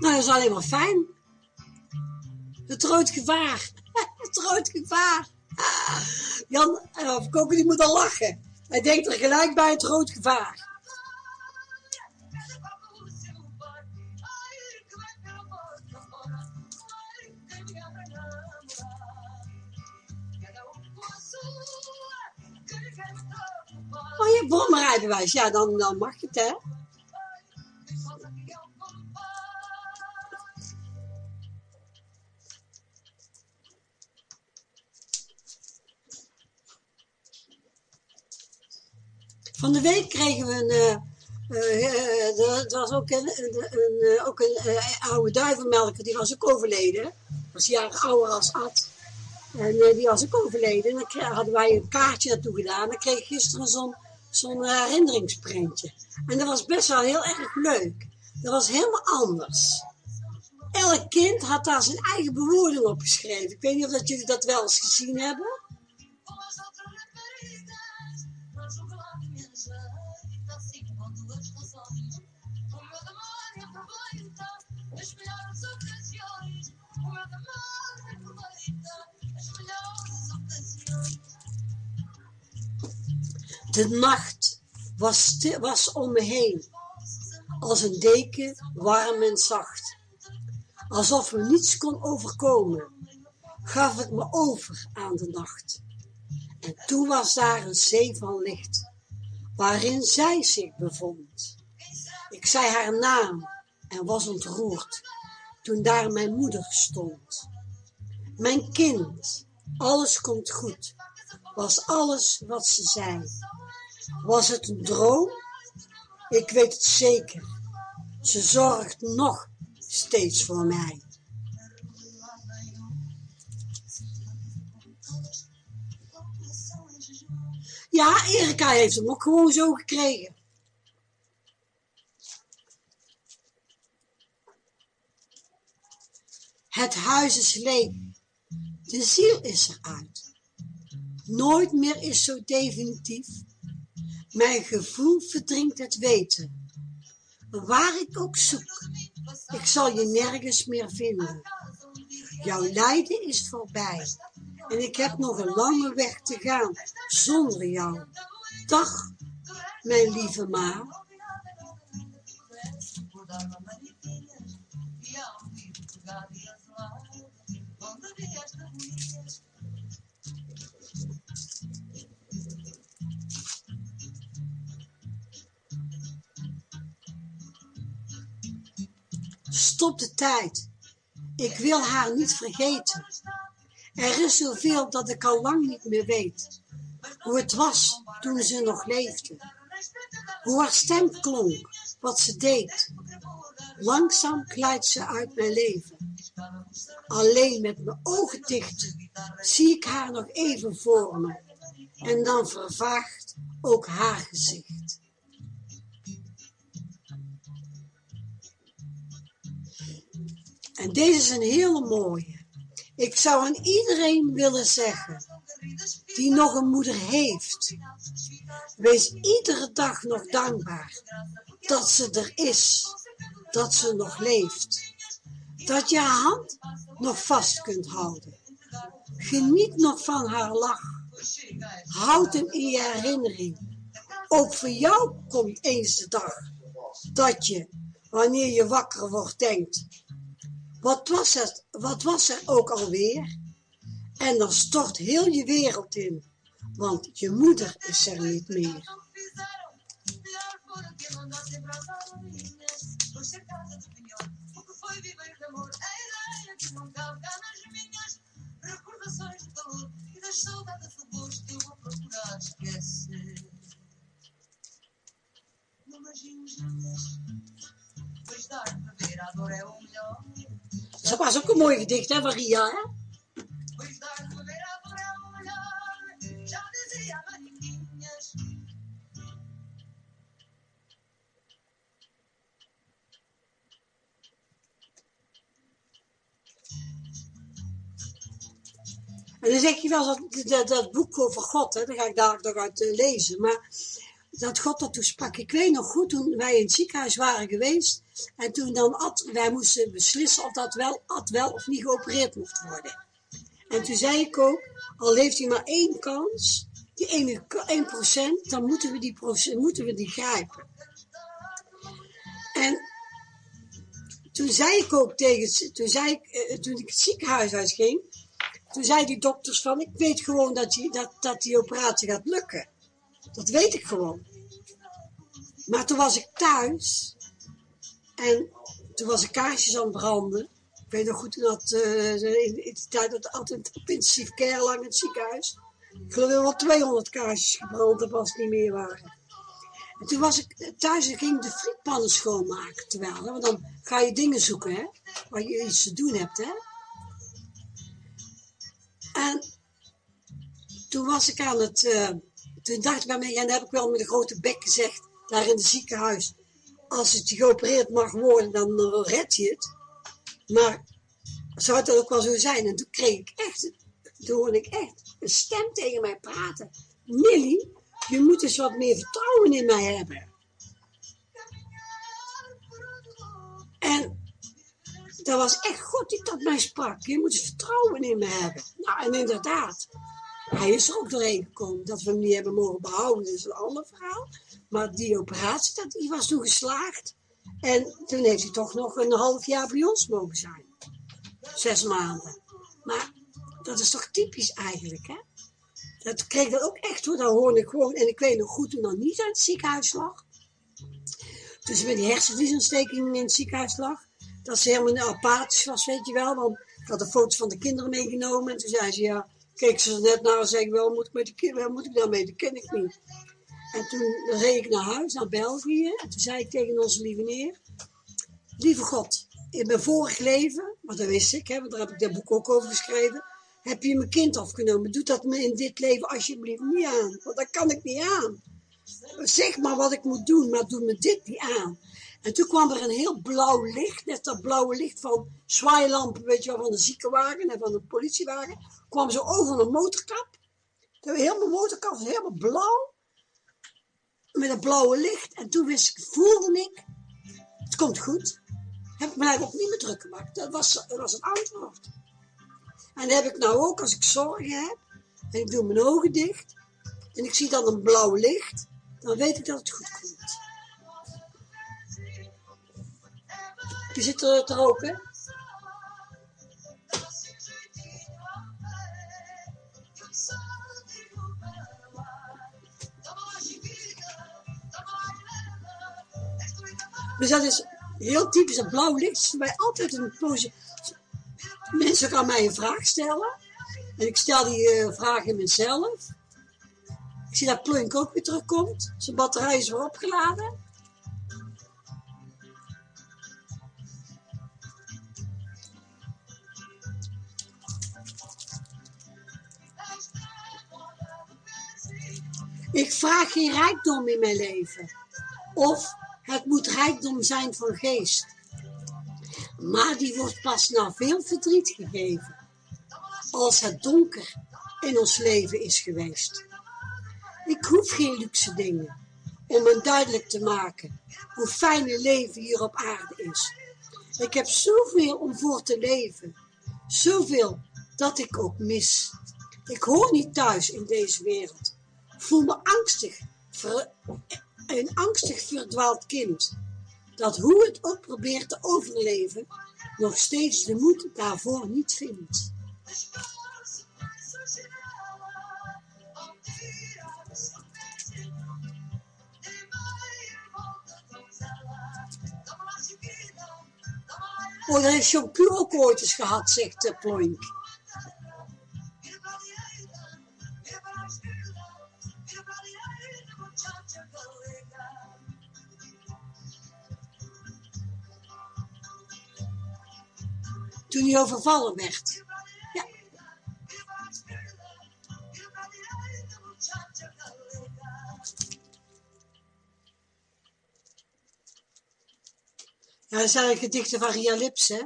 Nou, dat is alleen maar fijn. Het rood gevaar. Het rood gevaar. Jan of Koken die moet al lachen. Hij denkt er gelijk bij het rood gevaar. Oh, je hebt brommerrijbewijs. Ja, dan, dan mag het, hè? Van de week kregen we een... Uh, er was ook een, een, ook een oude duivenmelker, die was ook overleden. Was jaren ouder als Ad. En die was ook overleden. En dan hadden wij een kaartje naartoe gedaan. Dan kreeg ik gisteren zo'n zo'n herinneringsprintje. En dat was best wel heel erg leuk. Dat was helemaal anders. Elk kind had daar zijn eigen bewoording op geschreven. Ik weet niet of dat jullie dat wel eens gezien hebben. De nacht was, was om me heen, als een deken, warm en zacht. Alsof me niets kon overkomen, gaf ik me over aan de nacht. En toen was daar een zee van licht, waarin zij zich bevond. Ik zei haar naam en was ontroerd, toen daar mijn moeder stond. Mijn kind, alles komt goed, was alles wat ze zei. Was het een droom? Ik weet het zeker. Ze zorgt nog steeds voor mij. Ja, Erika heeft hem ook gewoon zo gekregen. Het huis is leeg. De ziel is eruit. Nooit meer is zo definitief mijn gevoel verdrinkt het weten. Waar ik ook zoek, ik zal je nergens meer vinden. Jouw lijden is voorbij en ik heb nog een lange weg te gaan zonder jou. Dag, mijn lieve ma. Stop de tijd. Ik wil haar niet vergeten. Er is zoveel dat ik al lang niet meer weet. Hoe het was toen ze nog leefde. Hoe haar stem klonk, wat ze deed. Langzaam glijdt ze uit mijn leven. Alleen met mijn ogen dicht zie ik haar nog even voor me. En dan vervaagt ook haar gezicht. Deze is een hele mooie. Ik zou aan iedereen willen zeggen die nog een moeder heeft. Wees iedere dag nog dankbaar dat ze er is, dat ze nog leeft. Dat je haar hand nog vast kunt houden. Geniet nog van haar lach. Houd hem in je herinnering. Ook voor jou komt eens de dag dat je, wanneer je wakker wordt, denkt: wat was het, wat was er ook alweer? En dan stort heel je wereld in, want je moeder is er niet meer. Dat was ook een mooi gedicht, hè, van Ria, hè? En dan zeg je wel dat, dat, dat boek over God, hè, daar ga ik dadelijk nog uit eh, lezen. Maar dat God dat toen sprak. Ik weet nog goed toen wij in het ziekenhuis waren geweest. En toen dan Ad, wij moesten beslissen of dat wel, Ad wel of niet geopereerd mocht worden. En toen zei ik ook, al heeft hij maar één kans, die ene 1 procent, dan moeten we die, moeten we die grijpen. En toen zei ik ook tegen, toen, zei ik, eh, toen ik het ziekenhuis uitging, toen zei die dokters van, ik weet gewoon dat die, dat, dat die operatie gaat lukken. Dat weet ik gewoon. Maar toen was ik thuis en toen was ik kaarsjes aan het branden. Ik weet nog goed dat, uh, in, in de tijd dat altijd intensief care lang in het ziekenhuis. Ik geloof wel 200 kaarsjes gebrand heb als niet meer waren. En toen was ik thuis en ging de frietpannen schoonmaken. Terwijl, hè, want dan ga je dingen zoeken, hè. Waar je iets te doen hebt, hè. En toen was ik aan het... Uh, toen dacht ik bij mij, ja, dan heb ik wel met een grote bek gezegd, daar in het ziekenhuis. Als het geopereerd mag worden, dan red je het. Maar zou het ook wel zo zijn? En toen kreeg ik echt, toen hoorde ik echt een stem tegen mij praten. Millie, je moet eens wat meer vertrouwen in mij hebben. En dat was echt God die tot mij sprak. Je moet eens vertrouwen in me hebben. Nou, en inderdaad, hij is er ook doorheen gekomen. Dat we hem niet hebben mogen behouden, dat is een ander verhaal. Maar die operatie, dat, die was toen geslaagd. En toen heeft hij toch nog een half jaar bij ons mogen zijn. Zes maanden. Maar dat is toch typisch eigenlijk, hè? Dat kreeg dat ook echt hoor, dat hoorde ik gewoon. En ik weet nog goed toen dan niet uit het ziekenhuis lag. Dus met die hersenvliesontsteking in het ziekenhuis lag. Dat ze helemaal apathisch was, weet je wel. Want ik had een foto van de kinderen meegenomen. En toen zei ze, ja, keek ze net naar en zei wel moet ik met de kinderen, moet ik daarmee? Dat ken ik niet. En toen reed ik naar huis, naar België. En toen zei ik tegen onze lieve neer, lieve God, in mijn vorig leven, maar dat wist ik, hè, want daar heb ik dat boek ook over geschreven, heb je mijn kind afgenomen. Doe dat me in dit leven alsjeblieft niet aan, want dat kan ik niet aan. Zeg maar wat ik moet doen, maar doe me dit niet aan. En toen kwam er een heel blauw licht, net dat blauwe licht van zwaailampen, weet je wel, van de ziekenwagen en van de politiewagen. Kwam zo over een motorkap. Helemaal motorkap, helemaal blauw. Met een blauwe licht. En toen wist ik, voelde ik, het komt goed. Heb ik eigenlijk ook niet meer druk gemaakt. Dat was, dat was een antwoord. En heb ik nou ook als ik zorgen heb. En ik doe mijn ogen dicht. En ik zie dan een blauw licht. Dan weet ik dat het goed komt. Je zit er te roken. Dus dat is heel typisch. Dat blauw licht is voor mij altijd een positie. Mensen gaan mij een vraag stellen. En ik stel die eh, vraag in mezelf. Ik zie dat Plunk ook weer terugkomt. Zijn batterij is weer opgeladen. Ik vraag geen rijkdom in mijn leven. Of het moet rijkdom zijn van geest. Maar die wordt pas na veel verdriet gegeven. Als het donker in ons leven is geweest. Ik hoef geen luxe dingen om me duidelijk te maken hoe fijn een leven hier op aarde is. Ik heb zoveel om voor te leven. Zoveel dat ik ook mis. Ik hoor niet thuis in deze wereld. Voel me angstig, een angstig verdwaald kind. Dat hoe het ook probeert te overleven, nog steeds de moed daarvoor niet vindt. Oh, dat heeft Jean ook ooit eens gehad, zegt uh, Ploink. Toen hij overvallen werd. Ja. Ja, dat zijn gedichten van Ria Lips, hè?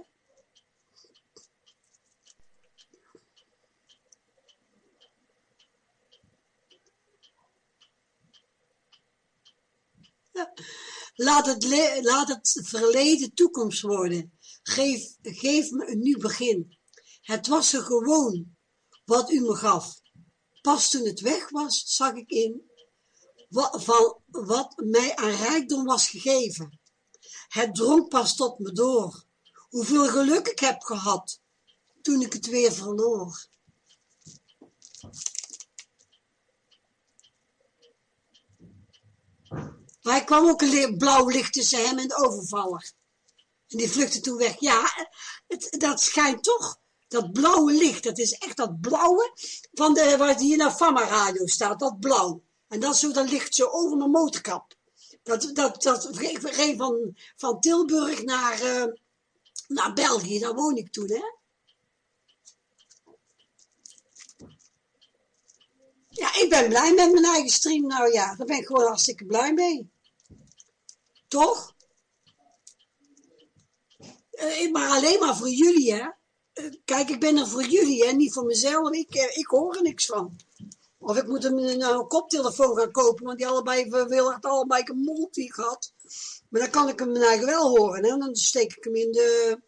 Laat het, laat het verleden toekomst worden. Geef, me een nieuw begin. Het was er gewoon wat u me gaf. Pas toen het weg was, zag ik in wat, van wat mij aan rijkdom was gegeven. Het drong pas tot me door. Hoeveel geluk ik heb gehad toen ik het weer verloor. Maar hij kwam ook een blauw licht tussen hem en de overvaller. En die vluchtte toen weg. Ja, het, dat schijnt toch. Dat blauwe licht, dat is echt dat blauwe van de, waar hier naar Fama Radio staat, dat blauw. En dat, zo, dat ligt zo over mijn motorkap. Dat, dat, dat ging van, van Tilburg naar, uh, naar België, daar woon ik toen, hè. Ja, ik ben blij met mijn eigen stream. Nou ja, daar ben ik gewoon hartstikke blij mee. Toch? Uh, maar alleen maar voor jullie, hè. Uh, kijk, ik ben er voor jullie, hè. Niet voor mezelf. Ik, uh, ik hoor er niks van. Of ik moet een, een, een koptelefoon gaan kopen, want die allebei wil echt allebei een multi gehad. Maar dan kan ik hem eigenlijk wel horen, hè. Dan steek ik hem in de...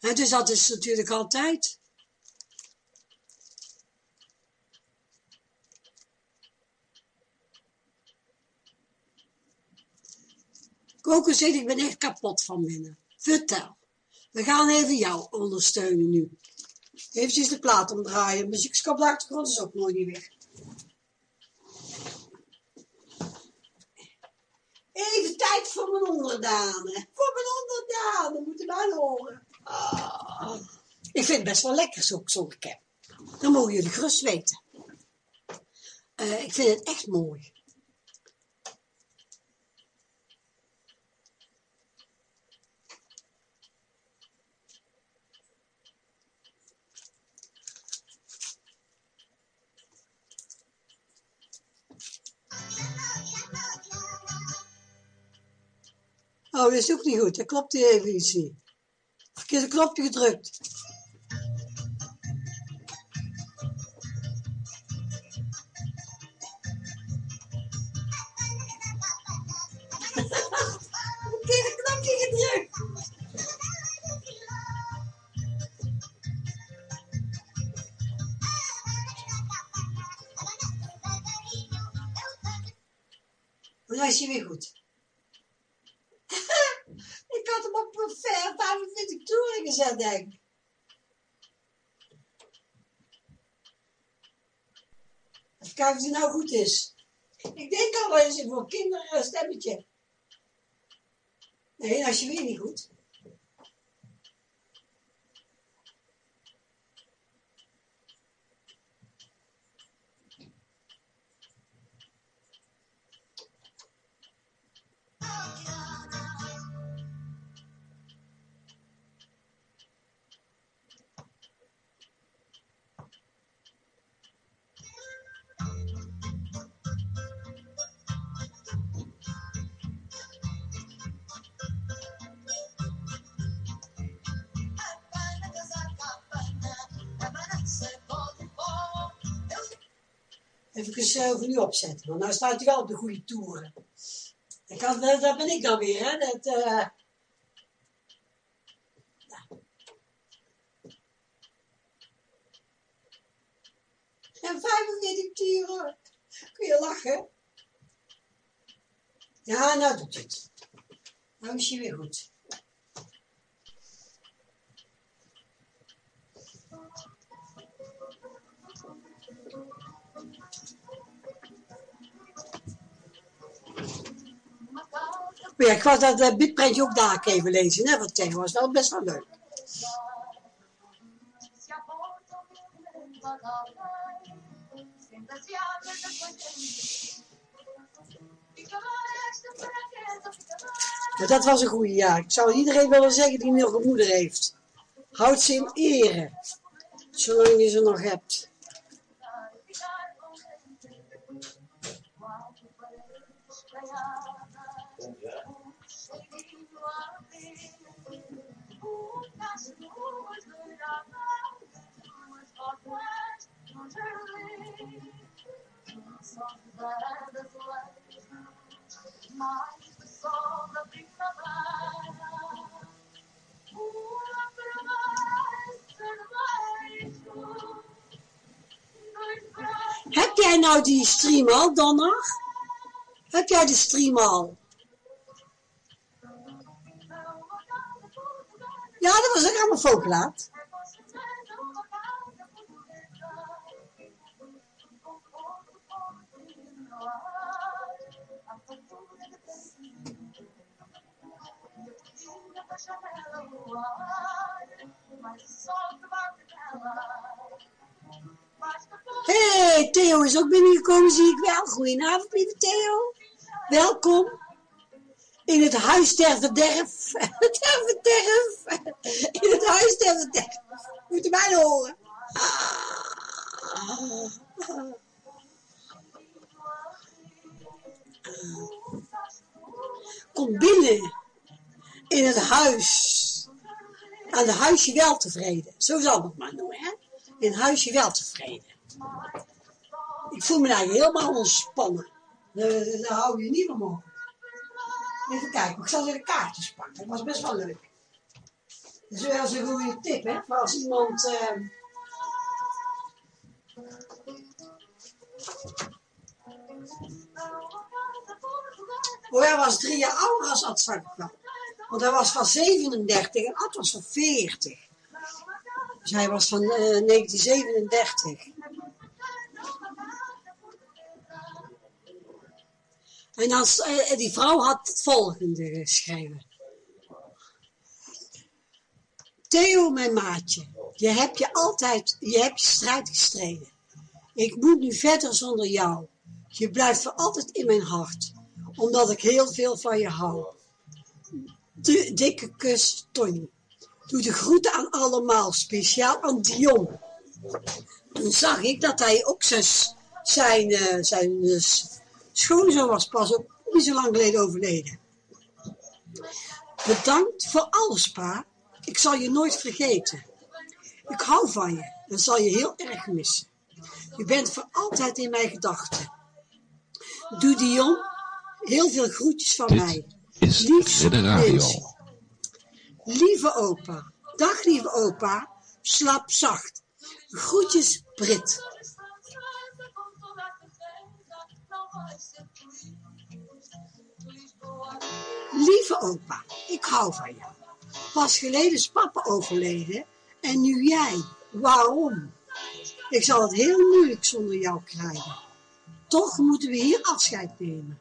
Dus dat is natuurlijk altijd. Koken zegt, ik ben echt kapot van binnen. Vertel. We gaan even jou ondersteunen nu. Even de plaat omdraaien. Muziekskap op de achtergrond is ook nooit niet weg. Even tijd voor mijn onderdanen. Voor mijn onderdanen. Moeten wij horen. Oh. Ik vind het best wel lekker zo, zo'n cap. Dan mogen jullie gerust weten. Uh, ik vind het echt mooi. Dat is ook niet goed. Dat klopt even iets niet. Verkeerde knopje gedrukt. Even kijken of hij nou goed is. Ik denk al is voor kinderen een stemmetje. Nee, als je weer niet goed. Even uh, voor nu opzetten, want nou staat hij wel op de goede toeren. Dat, kan, dat ben ik dan weer, hè. Dat, uh... En 45 toeren. Kun je lachen? Ja, nou doet het. Nou is je weer goed. Ik ga dat uh, ook daar even lezen, hè, tegen was wel best wel leuk. Maar dat was een goede ja. Ik zou iedereen willen zeggen die nog een moeder heeft. Houd ze in ere. Zolang je ze nog hebt. Heb jij nou die stream al, Donna? Heb jij de stream al? Ja, dat was ook allemaal focalaat. Hey, Theo is ook binnengekomen, zie ik wel. Goedenavond, lieve Theo. Welkom in het huis der verderf. der verderf. In het huis der verderf. Moet je mij horen. Kom binnen in het huis. Aan het huisje wel tevreden. Zo zal het maar noemen, hè. In het huisje wel tevreden. Ik voel me daar helemaal ontspannen. Daar, hou je niet meer. Even kijken, ik zal even de kaartjes pakken. Dat was best wel leuk. Dat is wel een goede tip, hè. Voor als iemand... Uh... Hij was drie jaar ouder als Ad. Want hij was van 37 en Ad was van 40. Dus hij was van uh, 1937. En als, uh, die vrouw had het volgende geschreven. Theo, mijn maatje, je hebt je altijd, je hebt je strijd gestreden. Ik moet nu verder zonder jou. Je blijft voor altijd in mijn hart, omdat ik heel veel van je hou. De dikke kus, Tony. Doe de groeten aan allemaal, speciaal aan Dion. Toen zag ik dat hij ook zijn, zijn, zijn uh, schoonzoon was pas ook niet zo lang geleden overleden. Bedankt voor alles, pa. Ik zal je nooit vergeten. Ik hou van je en zal je heel erg missen. Je bent voor altijd in mijn gedachten. Doe Dion heel veel groetjes van Dit mij. is Liefst Ridder Radio. Lieve opa. Dag lieve opa. Slaap zacht. Groetjes Brit. Lieve opa, ik hou van jou. Pas geleden is papa overleden en nu jij. Waarom? Ik zal het heel moeilijk zonder jou krijgen. Toch moeten we hier afscheid nemen.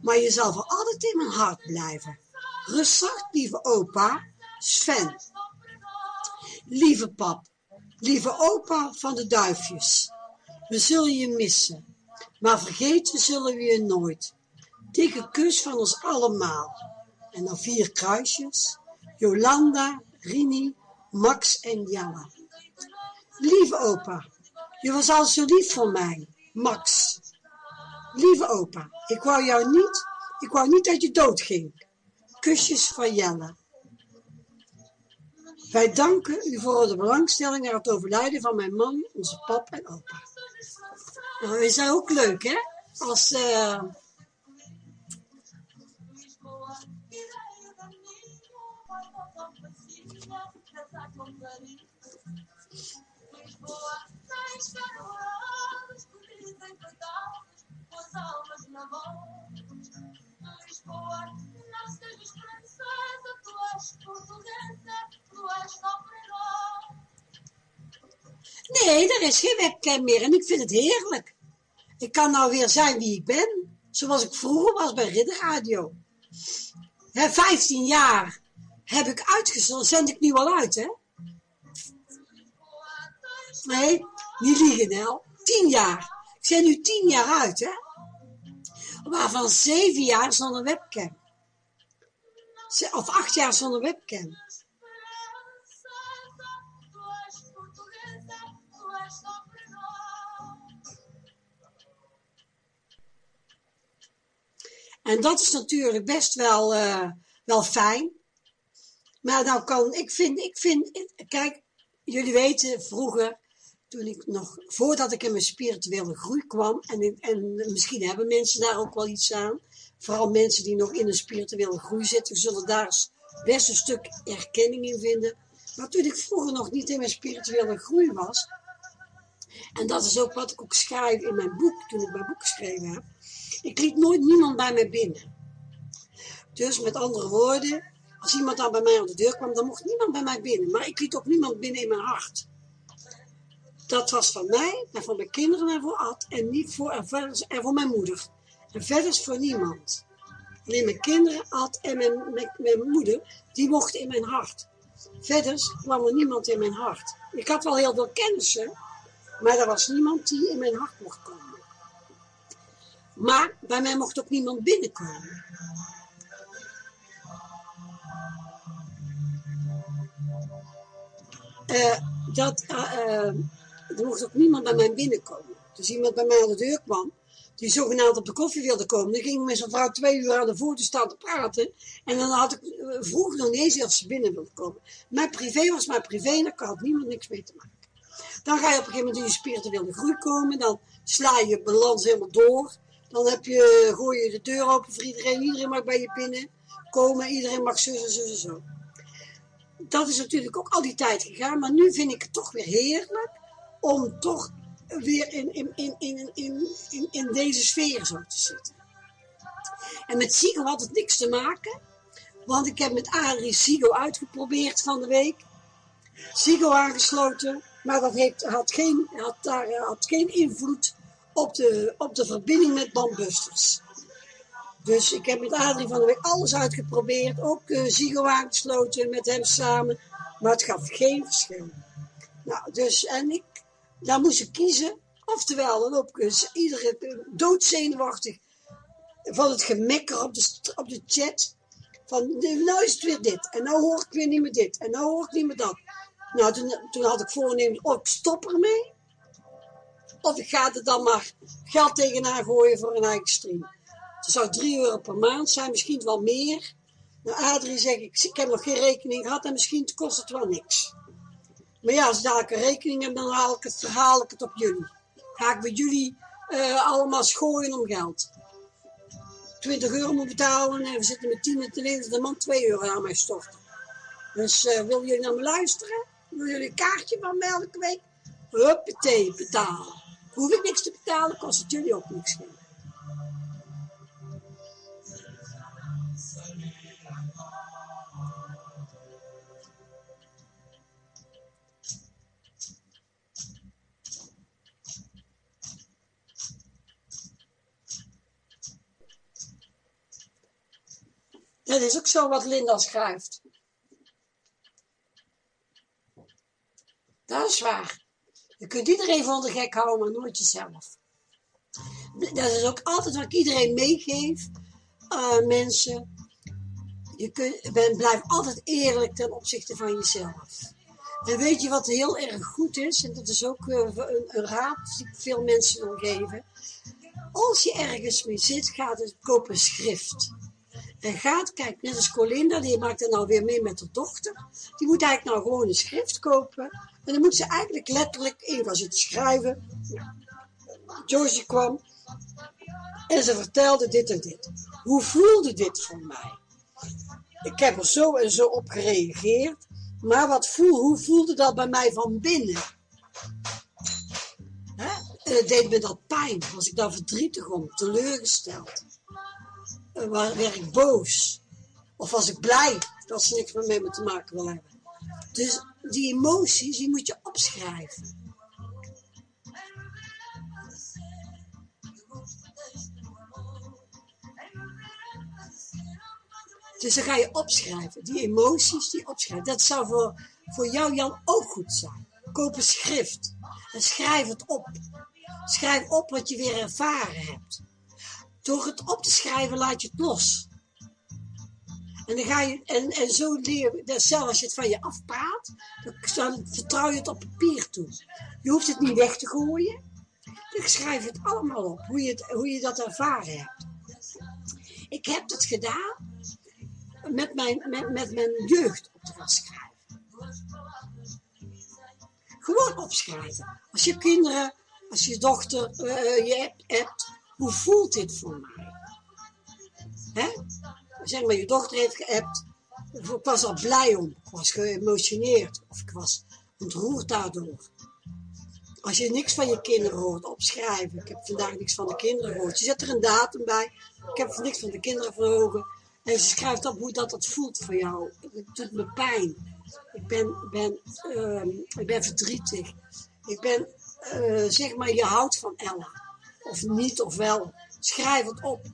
Maar je zal voor altijd in mijn hart blijven. Rustig, lieve opa, Sven. Lieve pap, lieve opa van de duifjes. We zullen je missen, maar vergeten zullen we je nooit. Dikke kus van ons allemaal. En dan vier kruisjes. Jolanda, Rini, Max en Jelle. Lieve opa, je was al zo lief voor mij. Max. Lieve opa, ik wou jou niet, ik wou niet dat je doodging. Kusjes van Jelle. Wij danken u voor de belangstelling naar het overlijden van mijn man, onze pap en opa. Nou, is dat ook leuk, hè? Als, uh, Lisboa, nasce de esperançosa, tu és portuguesa, tu és Nee, er is geen webcam meer en ik vind het heerlijk. Ik kan nou weer zijn wie ik ben, zoals ik vroeger was bij Ridderradio. Hè, 15 jaar heb ik uitgezonden, zend ik nu al uit, hè? Nee, niet liegen, Nel. 10 jaar. Ik zend nu 10 jaar uit, hè? Waarvan 7 jaar zonder webcam. Of 8 jaar zonder webcam. En dat is natuurlijk best wel, uh, wel fijn. Maar nou kan, ik vind, ik vind, kijk, jullie weten vroeger, toen ik nog, voordat ik in mijn spirituele groei kwam, en, en misschien hebben mensen daar ook wel iets aan, vooral mensen die nog in een spirituele groei zitten, zullen daar best een stuk erkenning in vinden. Maar toen ik vroeger nog niet in mijn spirituele groei was, en dat is ook wat ik ook schrijf in mijn boek, toen ik mijn boek geschreven heb, ik liet nooit niemand bij mij binnen. Dus met andere woorden, als iemand dan bij mij aan de deur kwam, dan mocht niemand bij mij binnen. Maar ik liet ook niemand binnen in mijn hart. Dat was van mij en van mijn kinderen en voor Ad en niet voor, en, en voor mijn moeder. En verder voor niemand. Alleen mijn kinderen, Ad en mijn, mijn, moeder, die mochten in mijn hart. Verder kwam er niemand in mijn hart. Ik had wel heel veel kennissen, maar er was niemand die in mijn hart mocht komen. Maar bij mij mocht ook niemand binnenkomen. Uh, dat, uh, er mocht ook niemand bij mij binnenkomen. Dus iemand bij mij aan de deur kwam, die zogenaamd op de koffie wilde komen, dan ging ik met zo'n vrouw twee uur aan de voeten staan te praten. En dan had ik uh, vroeg nog niet eens of ze binnen wilde komen. Mijn privé was mijn privé en daar had niemand niks mee te maken. Dan ga je op een gegeven moment in je spirituele groei komen, dan sla je je balans helemaal door. Dan heb je, gooi je de deur open voor iedereen. Iedereen mag bij je binnen komen. Iedereen mag zo, zo, zo, zo. Dat is natuurlijk ook al die tijd gegaan. Maar nu vind ik het toch weer heerlijk om toch weer in, in, in, in, in, in, in deze sfeer zo te zitten. En met Sigo had het niks te maken. Want ik heb met Adrie Sigo uitgeprobeerd van de week. Sigo aangesloten. Maar dat heeft, had, geen, had, daar, had geen invloed op de, op de verbinding met bandbusters. Dus ik heb met Adrie van de Week alles uitgeprobeerd. Ook uh, Zigo aangesloten met hem samen. Maar het gaf geen verschil. Nou, dus, en ik, daar moest ik kiezen. Oftewel, ik dus iedere doodzenuwachtig van het gemekker op de, op de chat. Van, nou is het weer dit. En nou hoor ik weer niet meer dit. En nou hoor ik niet meer dat. Nou, toen, toen had ik voornemens, oh, ik stop ermee. Of ik ga er dan maar geld tegenaan gooien voor een eigen stream. Dat zou 3 euro per maand zijn, misschien wel meer. Nou, Adrie zegt, ik, ik heb nog geen rekening gehad en misschien kost het wel niks. Maar ja, als ik een rekening heb, dan haal ik het, verhaal ik het op jullie. Ga ik bij jullie uh, allemaal schooien om geld. 20 euro moet betalen en we zitten met 10 te leven, de man 2 euro aan mij storten. Dus uh, wil jullie naar me luisteren? Wil jullie een kaartje van mij elke week? Huppatee, betalen. Hoef ik niks te betalen, kost het jullie ook niks. Dat is ook zo wat Linda schrijft. Dat is waar. Je kunt iedereen van de gek houden, maar nooit jezelf. Dat is ook altijd wat ik iedereen meegeef. Uh, mensen. Je kunt, ben, blijf altijd eerlijk ten opzichte van jezelf. En weet je wat heel erg goed is? En dat is ook uh, een, raad die ik veel mensen wil geven. Als je ergens mee zit, ga dus koop een schrift. En gaat, kijk, net als Colinda, die maakt er nou weer mee met haar dochter. Die moet eigenlijk nou gewoon een schrift kopen. En dan moet ze eigenlijk letterlijk in gaan zitten schrijven. Josie kwam en ze vertelde dit en dit. Hoe voelde dit voor mij? Ik heb er zo en zo op gereageerd, maar wat voel, hoe voelde dat bij mij van binnen? Hè? Uh, deed me dat pijn? Was ik daar verdrietig om, teleurgesteld? Werd ik boos? Of was ik blij dat ze niks meer met me te maken wil hebben? Dus die emoties, die moet je opschrijven. Dus dan ga je opschrijven. Die emoties, die opschrijven. Dat zou voor, voor jou, Jan, ook goed zijn. Koop een schrift. En schrijf het op. Schrijf op wat je weer ervaren hebt. Door het op te schrijven laat je het los. En, dan ga je, en, en zo leer je, zelfs als je het van je afpraat, dan vertrouw je het op papier toe. Je hoeft het niet weg te gooien. Dan schrijf het allemaal op, hoe je, het, hoe je dat ervaren hebt. Ik heb dat gedaan met mijn, met, met mijn jeugd op te schrijven. Gewoon opschrijven. Als je kinderen, als je dochter uh, je hebt, hoe voelt dit voor mij? Hè? Zeg maar, je dochter heeft geappt. Ik was al blij om. Ik was geëmotioneerd. Of ik was ontroerd daardoor. Als je niks van je kinderen hoort, opschrijven. Ik heb vandaag niks van de kinderen gehoord. Je zet er een datum bij. Ik heb niks van de kinderen verhogen. En je schrijft op hoe dat, dat voelt voor jou. Het doet me pijn. Ik ben, ben, uh, ik ben verdrietig. Ik ben, uh, zeg maar, je houdt van Ella. Of niet, of wel. Schrijf het op.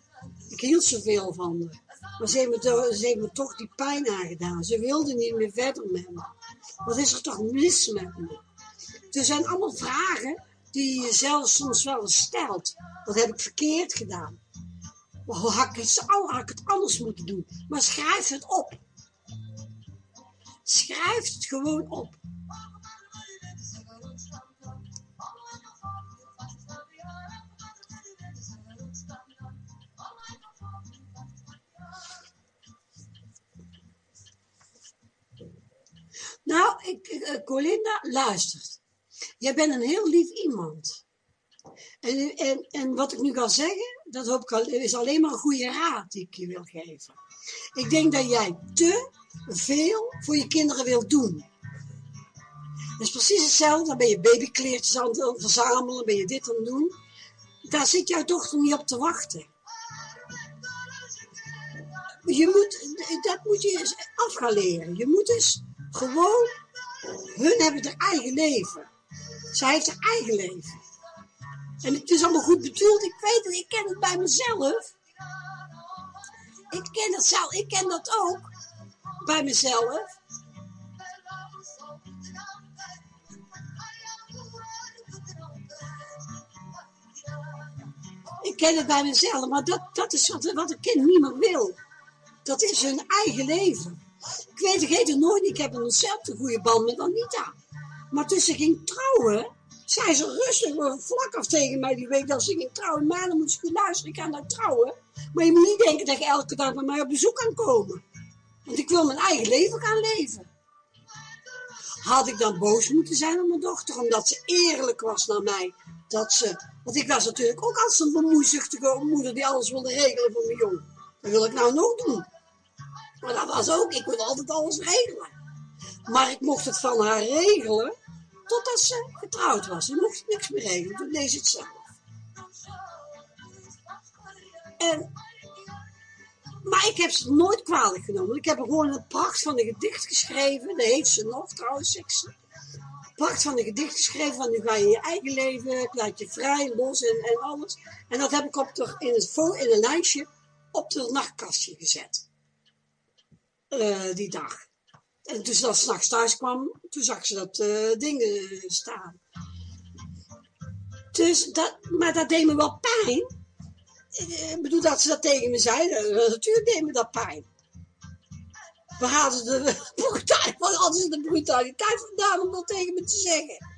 Ik hield zoveel van haar. Maar ze heeft, me, toch die pijn aangedaan. Ze wilde niet meer verder met me. Wat is er toch mis met me? Er zijn allemaal vragen die je zelf soms wel eens stelt. Wat heb ik verkeerd gedaan? Hoe had het, had ik het anders moeten doen? Maar schrijf het op. Schrijf het gewoon op. Nou, ik, uh, Colinda, luistert. Jij bent een heel lief iemand. En, en, en wat ik nu ga zeggen, dat hoop ik al, is alleen maar een goede raad die ik je wil geven. Ik denk dat jij te veel voor je kinderen wilt doen. Dat is precies hetzelfde. Dan ben je babykleertjes aan het verzamelen, ben je dit aan het doen. Daar zit jouw dochter niet op te wachten. Je moet, dat moet je eens af gaan leren. Je moet dus gewoon, hun hebben haar eigen leven. Zij heeft haar eigen leven. En het is allemaal goed bedoeld. Ik weet het, ik ken het bij mezelf. Ik ken dat zelf, ik ken dat ook. Bij mezelf. Ik ken het bij mezelf, maar dat, dat is wat, wat een kind niet meer wil. Dat is hun eigen leven. Ik weet, het nooit, ik heb een ontzettend goede band met Anita. Maar toen ze ging trouwen, zei ze rustig, vlak af tegen mij die week dat ze ging trouwen. Maar dan moet ze goed luisteren, ik ga naar trouwen. Maar je moet niet denken dat je elke dag bij mij op bezoek kan komen. Want ik wil mijn eigen leven gaan leven. Had ik dan boos moeten zijn op mijn dochter, omdat ze eerlijk was naar mij. Dat ze, want ik was natuurlijk ook als een bemoeizuchtige moeder die alles wilde regelen voor mijn jongen. Dat wil ik nou nog doen. Maar dat was ook, ik wil altijd alles regelen. Maar ik mocht het van haar regelen, totdat ze getrouwd was. Ze mocht niks meer regelen, toen deed ze het zelf. Maar ik heb ze nooit kwalijk genomen. Ik heb er gewoon een pracht van een gedicht geschreven. Dat heeft ze nog trouwens, Pracht van een gedicht geschreven van nu ga je je eigen leven, laat je vrij, los en, en alles. En dat heb ik op de, in, het, in een lijstje op de nachtkastje gezet. Uh, die dag. En toen ze dan s'nachts thuis kwam, toen zag ze dat uh, dingen staan. Dus dat, maar dat deed me wel pijn. Ik bedoel dat ze dat tegen me zeiden. Natuurlijk deed me dat pijn. Waar hadden de brutaliteit, waar hadden de brutaliteit vandaan om dat tegen me te zeggen?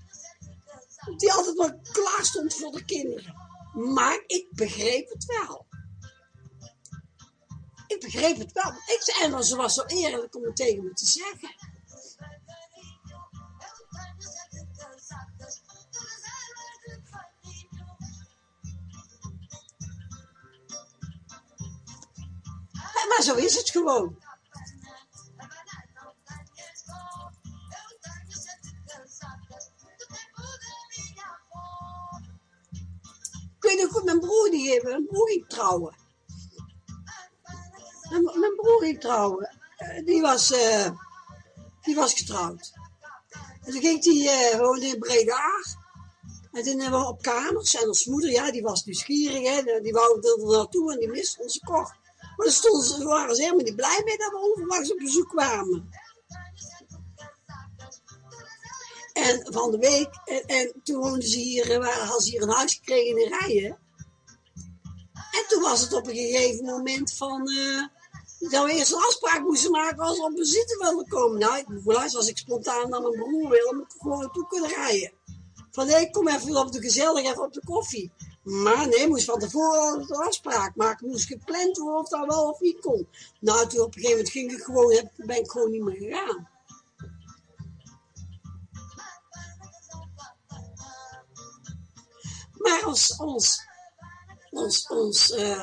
Die altijd maar klaar stond voor de kinderen. Maar ik begreep het wel ik begreep het wel. Ik zei, en ze was zo eerlijk om het tegen me te zeggen. Maar zo is het gewoon. Ik weet nog goed, mijn broer die heeft, mijn broer ging trouwen. Mijn, mijn broer ging trouwen. Eh, Die was, eh, die was getrouwd. En toen ging hij eh woonde in Breda. En toen hebben we op kamers. En ons moeder, ja, die was nieuwsgierig. Hè. Die wou er naartoe en die miste onze koch. Maar ze, waren ze helemaal niet blij mee dat we onverwachts op bezoek kwamen. En van de week, en, en toen woonden ze hier, hadden ze hier een huis gekregen in Rijen. En toen was het op een gegeven moment van, dat we eerst een afspraak moesten maken als we op bezitter wilden komen. Nou, ik als ik spontaan naar mijn broer wil, dan moet ik gewoon naartoe kunnen rijden. Van nee, kom even op de gezellig, even op de koffie. Maar nee, moest van tevoren een afspraak maken. Moest gepland worden of dat wel of niet kon. Nou, toen op een gegeven moment ging ik gewoon, ben ik gewoon niet meer gegaan. Maar ons, ons, ons, ons eh,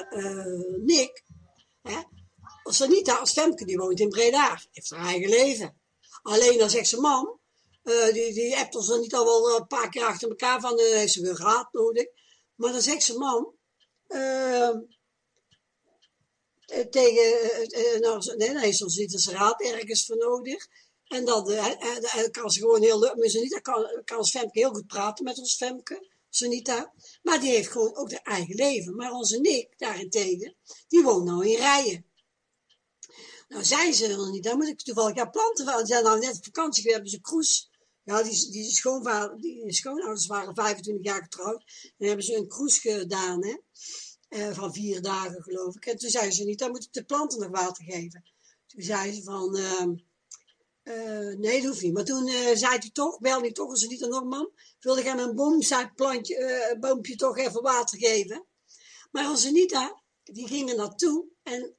Nick, hè, als Femke, die woont in Breda, heeft haar eigen leven. Alleen dan zegt ze, mam, eh, die, die appt ons dan niet al wel een paar keer achter elkaar van, eh heeft ze weer raad nodig. Maar dan zegt ze, mam, eh, eh, tegen, eh, eh, nou, nee, dan heeft ze ons niet raad ergens voor nodig. En eh, eh, eh, kan ze gewoon heel leuk, maar Sanita kan, kan ons Femke heel goed praten met ons Femke, Sanita. Maar die heeft gewoon ook haar eigen leven. Maar onze Nick, daarentegen, die woont nou in Rijen. Nou, zijn ze er niet. Dan moet ik toevallig ja, planten van. Ze zijn nou net op vakantie. We hebben ze cruise. Ja, die, die, schoonvader, die schoonouders waren 25 jaar getrouwd. En hebben ze een cruise gedaan, hè. Eh, van vier dagen, geloof ik. En toen zei ze niet, dan moet ik de planten nog water geven. Toen zei ze van, ehm, eh, nee, dat hoeft niet. Maar toen eh, zei hij toch, bel hij toch, als ze niet een norman, wilde ik aan een boomplantje, boompje toch even water geven. Maar als Anita, die ging er naartoe en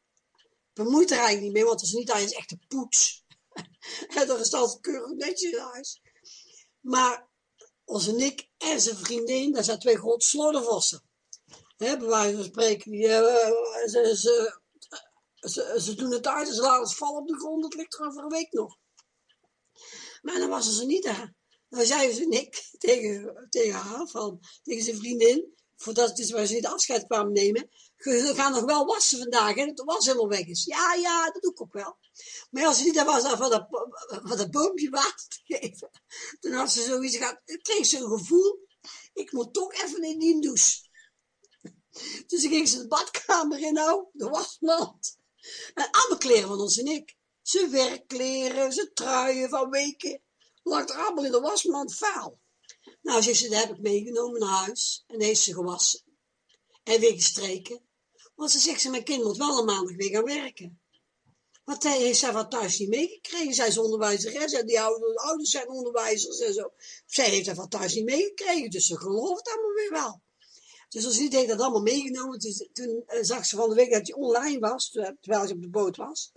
bemoeit er eigenlijk niet mee, want Anita is echt een poets. er is altijd keurig netjes in huis. Maar onze Nick en zijn vriendin, dat zijn twee grote sloddervossen. Hè, bij van spreken, die, eh, ze, ze, ze, ze doen het uit en ze laten het vallen op de grond, dat ligt er over een week nog. Maar dan was ze niet daar. Dan zei ze Nick tegen, tegen haar, van, tegen zijn vriendin, voordat dus waar ze niet afscheid kwamen nemen, "Ge- we gaan nog wel wassen vandaag, hè, dat was helemaal weg is. Ja, ja, dat doe ik ook wel. Maar als ze niet daar was om van dat, van dat boompje water te geven, toen had ze zoiets gehad, kreeg ze een gevoel, ik moet toch even in die douche. Dus dan ging ze de badkamer in, nou, de wasmand. En alle kleren van ons en ik. Zijn werkkleren, zijn truien van weken. Lag er allemaal in de wasmand vuil. Nou, zegt ze, dat heb ik meegenomen naar huis. En heeft ze gewassen. En weer gestreken. Want ze zegt, ze, mijn kind moet wel een maandag weer gaan werken. Hij heeft zij wat thuis niet meegekregen. Zij is onderwijzeres en die ouders, ouders zijn onderwijzers en zo. Zij heeft dat van thuis niet meegekregen. Dus ze gelooft allemaal weer wel. Dus als die dat allemaal meegenomen. Dus, toen eh, zag ze van de week dat hij online was, terwijl ze op de boot was.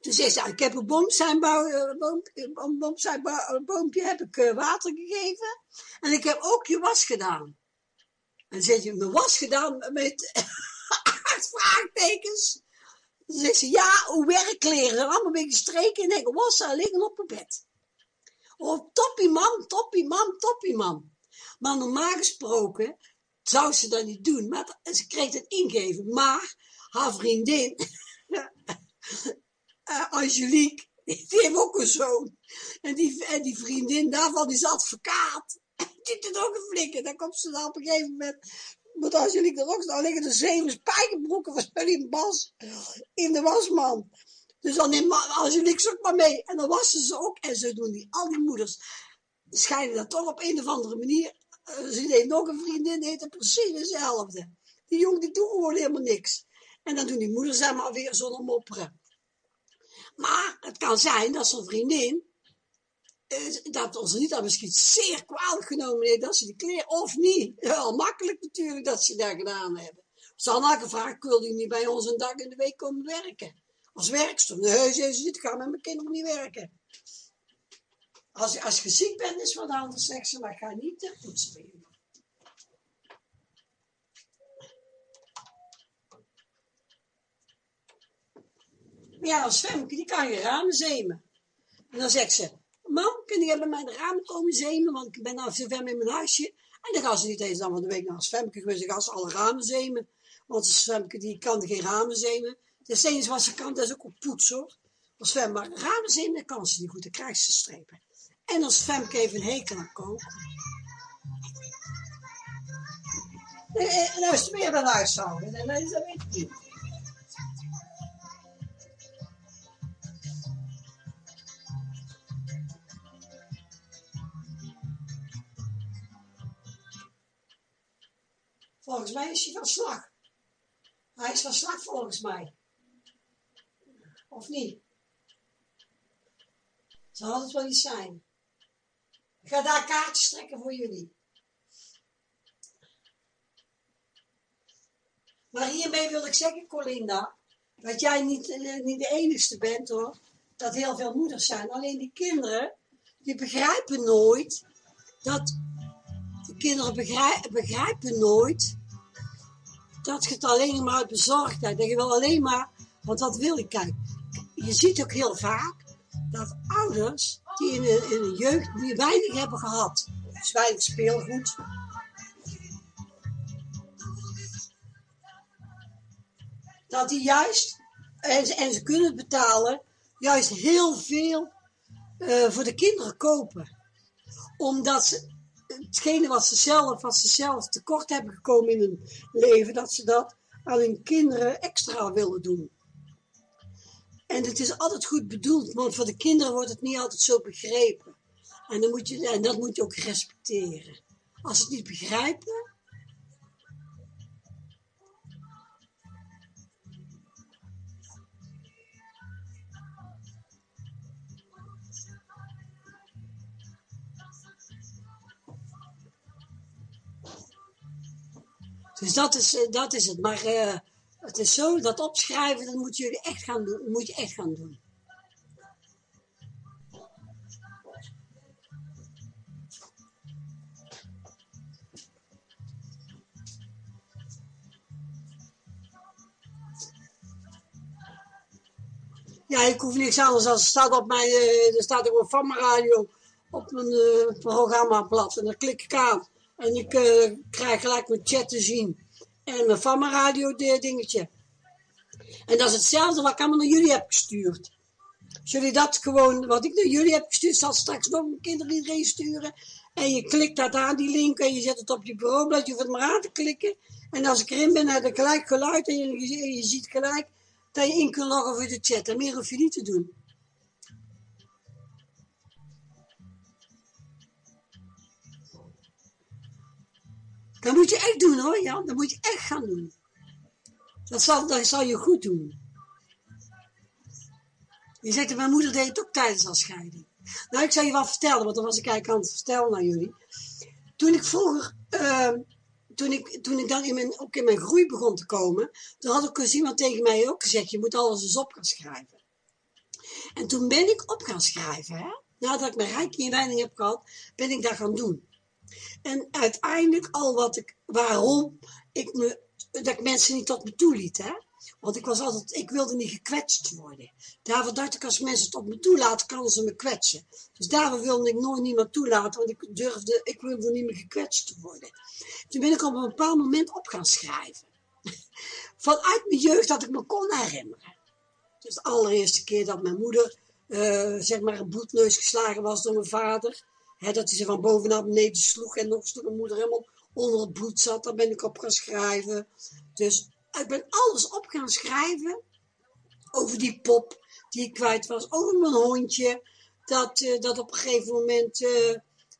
Toen zei ze, ik heb een boomseinbouw, eh, boom, boompje heb ik eh, water gegeven. En ik heb ook je was gedaan. En zeg je, mijn was gedaan met vraagtekens. Dan zegt ze, ja, hoe werkkleren, allemaal een beetje streken en ik wassen liggen op mijn bed. Oh, toppie man, toppie man, toppie man. Maar normaal gesproken zou ze dat niet doen. Maar ze kreeg het ingeven. Maar haar vriendin, eh, Angelique, die heeft ook een zoon. En die, en die vriendin daarvan is advocaat. Die doet ook een flikker. Dan komt ze dan op een gegeven moment. Moet Angelique er ook staan. liggen er zeven spijkerbroeken van Bas in de wasman. Dus dan neemt Angelique ze ook maar mee. En dan wassen ze ook. En zo doen die, al die moeders. Schijnen dat toch op een of andere manier. eh, ze heeft nog een vriendin, die precies hetzelfde. Die jongen die doet gewoon helemaal niks. En dan doen die moeders zeg maar weer zonder mopperen. Maar het kan zijn dat zo'n vriendin, eh, dat onze niet misschien zeer kwalijk genomen heeft dat ze die kleren, of niet. Wel makkelijk natuurlijk dat ze dat gedaan hebben. Ze hadden al gevraagd, wil je niet bij ons een dag in de week komen werken? Als werkster. Nee, ze ik ga met mijn kinderen niet werken. Als, als je ziek bent is wat anders, zegt ze, maar ga niet te poetsen bij ja, als Femke, die kan je ramen zemen. En dan zegt ze, mam, kun je bij mij de ramen komen zemen, want ik ben nou zo ver met mijn huisje. En dan gaan ze niet eens dan van de week naar Femke geweest, dan gaan ze alle ramen zemen. Want Femke, die kan geen ramen zemen. Het enige wat ze kan, dat is ook op poetsen hoor. Als Femke maar ramen zemen, dan kan ze niet goed, dan krijgt ze strepen. En als Femke even een hekel aan koken. En, en nou is het meer dan huishouden, en dat weet ik niet. Volgens mij is hij van slag. Hij is van slag volgens mij. Of niet? Zal het wel iets zijn. Ik ga daar kaartjes trekken voor jullie. Maar hiermee wil ik zeggen, Colinda, dat jij niet, eh, niet de enigste bent hoor. Dat heel veel moeders zijn. Alleen die kinderen, die begrijpen nooit dat de kinderen begrijpen nooit dat je het alleen maar uit bezorgdheid, dat je wil alleen maar, want wat wil ik, kijk, je ziet ook heel vaak dat ouders die in een, in jeugd die weinig hebben gehad, dus weinig speelgoed, dat die juist, en, ze kunnen het betalen, juist heel veel uh, voor de kinderen kopen. Omdat ze hetgene wat ze zelf, wat ze tekort hebben gekomen in hun leven, dat ze dat aan hun kinderen extra willen doen. En het is altijd goed bedoeld, want voor de kinderen wordt het niet altijd zo begrepen. En, dan moet je, en dat moet je ook respecteren. Als ze het niet begrijpen, Dus dat is, eh, dat is het. Maar uh, het is zo, dat opschrijven, dat moet jullie echt gaan doen. moet je echt gaan doen. Ja, ik hoef niks anders het staat op mijn, uh, er staat ook van mijn radio op mijn uh, programmablad en dan klik ik aan. En ik uh, krijg gelijk mijn chat te zien. En mijn mijn radio dingetje. En dat is hetzelfde wat ik allemaal naar jullie heb gestuurd. Als jullie dat gewoon, wat ik naar jullie heb gestuurd, zal straks nog een kinderen iedereen sturen. En je klikt dat aan, die link, en je zet het op je bureaublad, je hoeft het maar aan te klikken. En als ik erin ben, heb ik gelijk geluid en je, je ziet gelijk dat je in kunt loggen voor de chat. En meer hoef je niet te doen. Dat moet je echt doen hoor, Jan. Dat moet je echt gaan doen. Dat zal, dat zal je goed doen. Je zegt, mijn moeder deed het ook tijdens haar scheiding. Nou, ik zal je wat vertellen, want dan was ik eigenlijk aan het vertellen naar jullie. Toen ik vroeger, uh, toen, ik, toen ik dan in mijn, ook in mijn groei begon te komen, toen had ook eens iemand tegen mij ook gezegd, je moet alles eens op gaan schrijven. En toen ben ik op gaan schrijven, hè. Nadat ik mijn rijke weinig heb gehad, ben ik dat gaan doen. En uiteindelijk al wat ik, waarom ik me, dat ik mensen niet tot me toe liet, hè. Want ik was altijd, ik wilde niet gekwetst worden. Daarvoor dacht ik, als mensen het op me toelaten, kan ze me kwetsen. Dus daarvoor wilde ik nooit niemand toelaten, want ik durfde, ik wilde niet meer gekwetst worden. Toen ben ik op een bepaald moment op gaan schrijven. Vanuit mijn jeugd dat ik me kon herinneren. Dus de allereerste keer dat mijn moeder, uh, zeg maar, een bloedneus geslagen was door mijn vader dat hij ze van boven naar beneden sloeg en nog eens mijn moeder helemaal onder het bloed zat. Daar ben ik op gaan schrijven. Dus ik ben alles op gaan schrijven over die pop die ik kwijt was. Over mijn hondje, dat, uh, dat op een gegeven moment uh,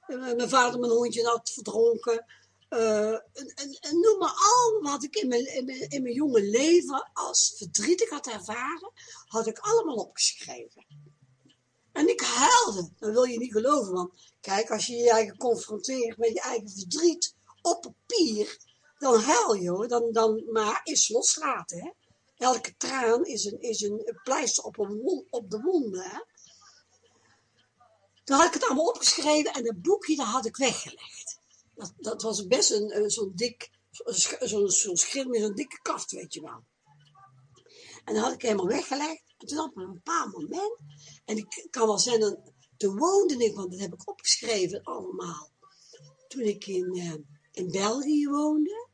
mijn vader mijn hondje had verdronken. En, en, en, noem maar al wat ik in mijn, in, mijn, in mijn jonge leven als verdrietig had ervaren, had ik allemaal opgeschreven. En ik huilde. Dat wil je niet geloven, want kijk, als je je eigen confronteert met je eigen verdriet op papier, dan huil je hoor. Dan, dan, maar is loslaten, hè. Elke traan is een, is een pleister op, een op de wonden, hè. Dan had ik het allemaal opgeschreven en het boekje, dat had ik weggelegd. Dat, dat was best een, zo'n dik, zo'n zo, zo'n dikke kaft, weet je wel. En dan had ik helemaal weggelegd. En toen op een bepaald moment, en ik kan wel zeggen, toen woonde ik, want dat heb ik opgeschreven allemaal. Toen ik in, uh, in België woonde.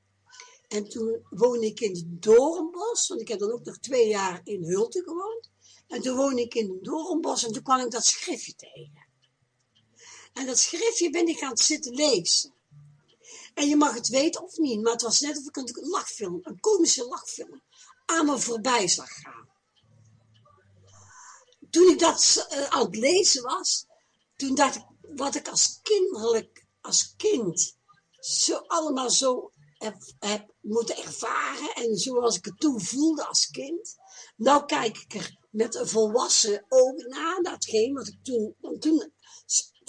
En toen woonde ik in het Doornbos, want ik heb dan ook nog twee jaar in Hulte gewoond. En toen woonde ik in het Doornbos en toen kwam ik dat schriftje tegen. En dat schriftje ben ik gaan zitten lezen. En je mag het weten of niet, maar het was net of ik een lachfilm, een komische lachfilm, aan me voorbij zag gaan. Toen ik dat uh, aan het lezen was, toen dacht ik, wat ik als kinderlijk, als kind, zo allemaal zo heb, moeten ervaren en zoals ik het toen voelde als kind. Nou kijk ik er met een volwassen ogen naar, datgene wat ik toen, toen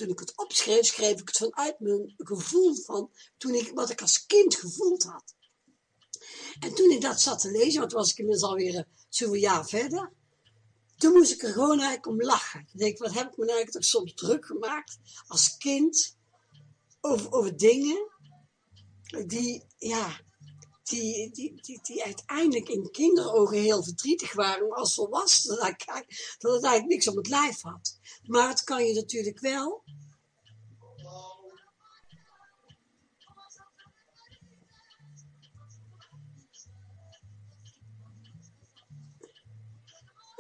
toen ik het opschreef, schreef ik het vanuit mijn gevoel van toen ik, wat ik als kind gevoeld had. En toen ik dat zat te lezen, want was ik inmiddels alweer eh, zoveel jaar verder, toen moest ik er gewoon eigenlijk om lachen. Ik denk, wat heb ik me nou eigenlijk toch soms druk gemaakt als kind over, over dingen die, ja, die, die, die, die uiteindelijk in kinderogen heel verdrietig waren, maar als volwassenen dat, dat het eigenlijk niks op het lijf had. Maar het kan je natuurlijk wel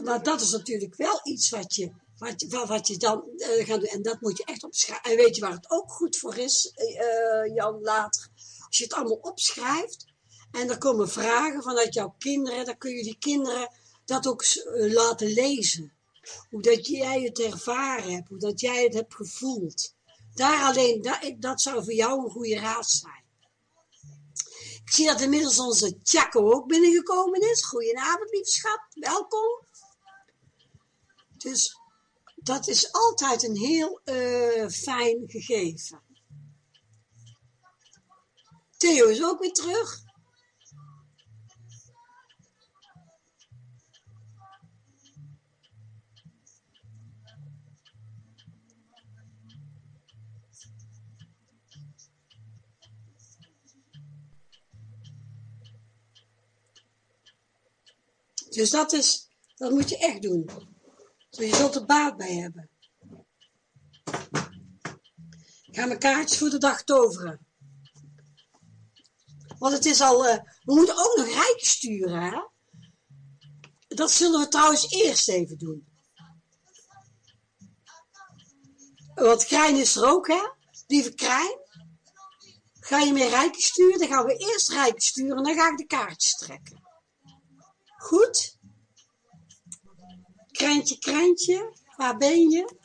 maar dat is natuurlijk wel iets wat je, wat, wat je dan uh, gaat doen. En dat moet je echt opschrijven. En weet je waar het ook goed voor is, uh, Jan, later? Als je het allemaal opschrijft en er komen vragen vanuit jouw kinderen, dan kun je die kinderen dat ook uh, laten lezen. Hoe dat jij het ervaren hebt, hoe dat jij het hebt gevoeld. Daar alleen, dat, dat zou voor jou een goede raad zijn. Ik zie dat inmiddels onze Chaco ook binnengekomen is. Goedenavond, lieve schat. Welkom. Dus dat is altijd een heel uh, fijn gegeven. Theo is ook weer terug. Dus dat is, dat moet je echt doen. Dus je zult er baat bij hebben. Ik ga mijn kaartjes voor de dag toveren. Want het is al, uh, we moeten ook nog rijken sturen, hè? Dat zullen we trouwens eerst even doen. Want Krijn is er ook, hè? Lieve Krijn. Ga je meer rijken sturen? Dan gaan we eerst rijken sturen en dan ga ik de kaartjes trekken. Goed? Krentje, krentje, waar ben je?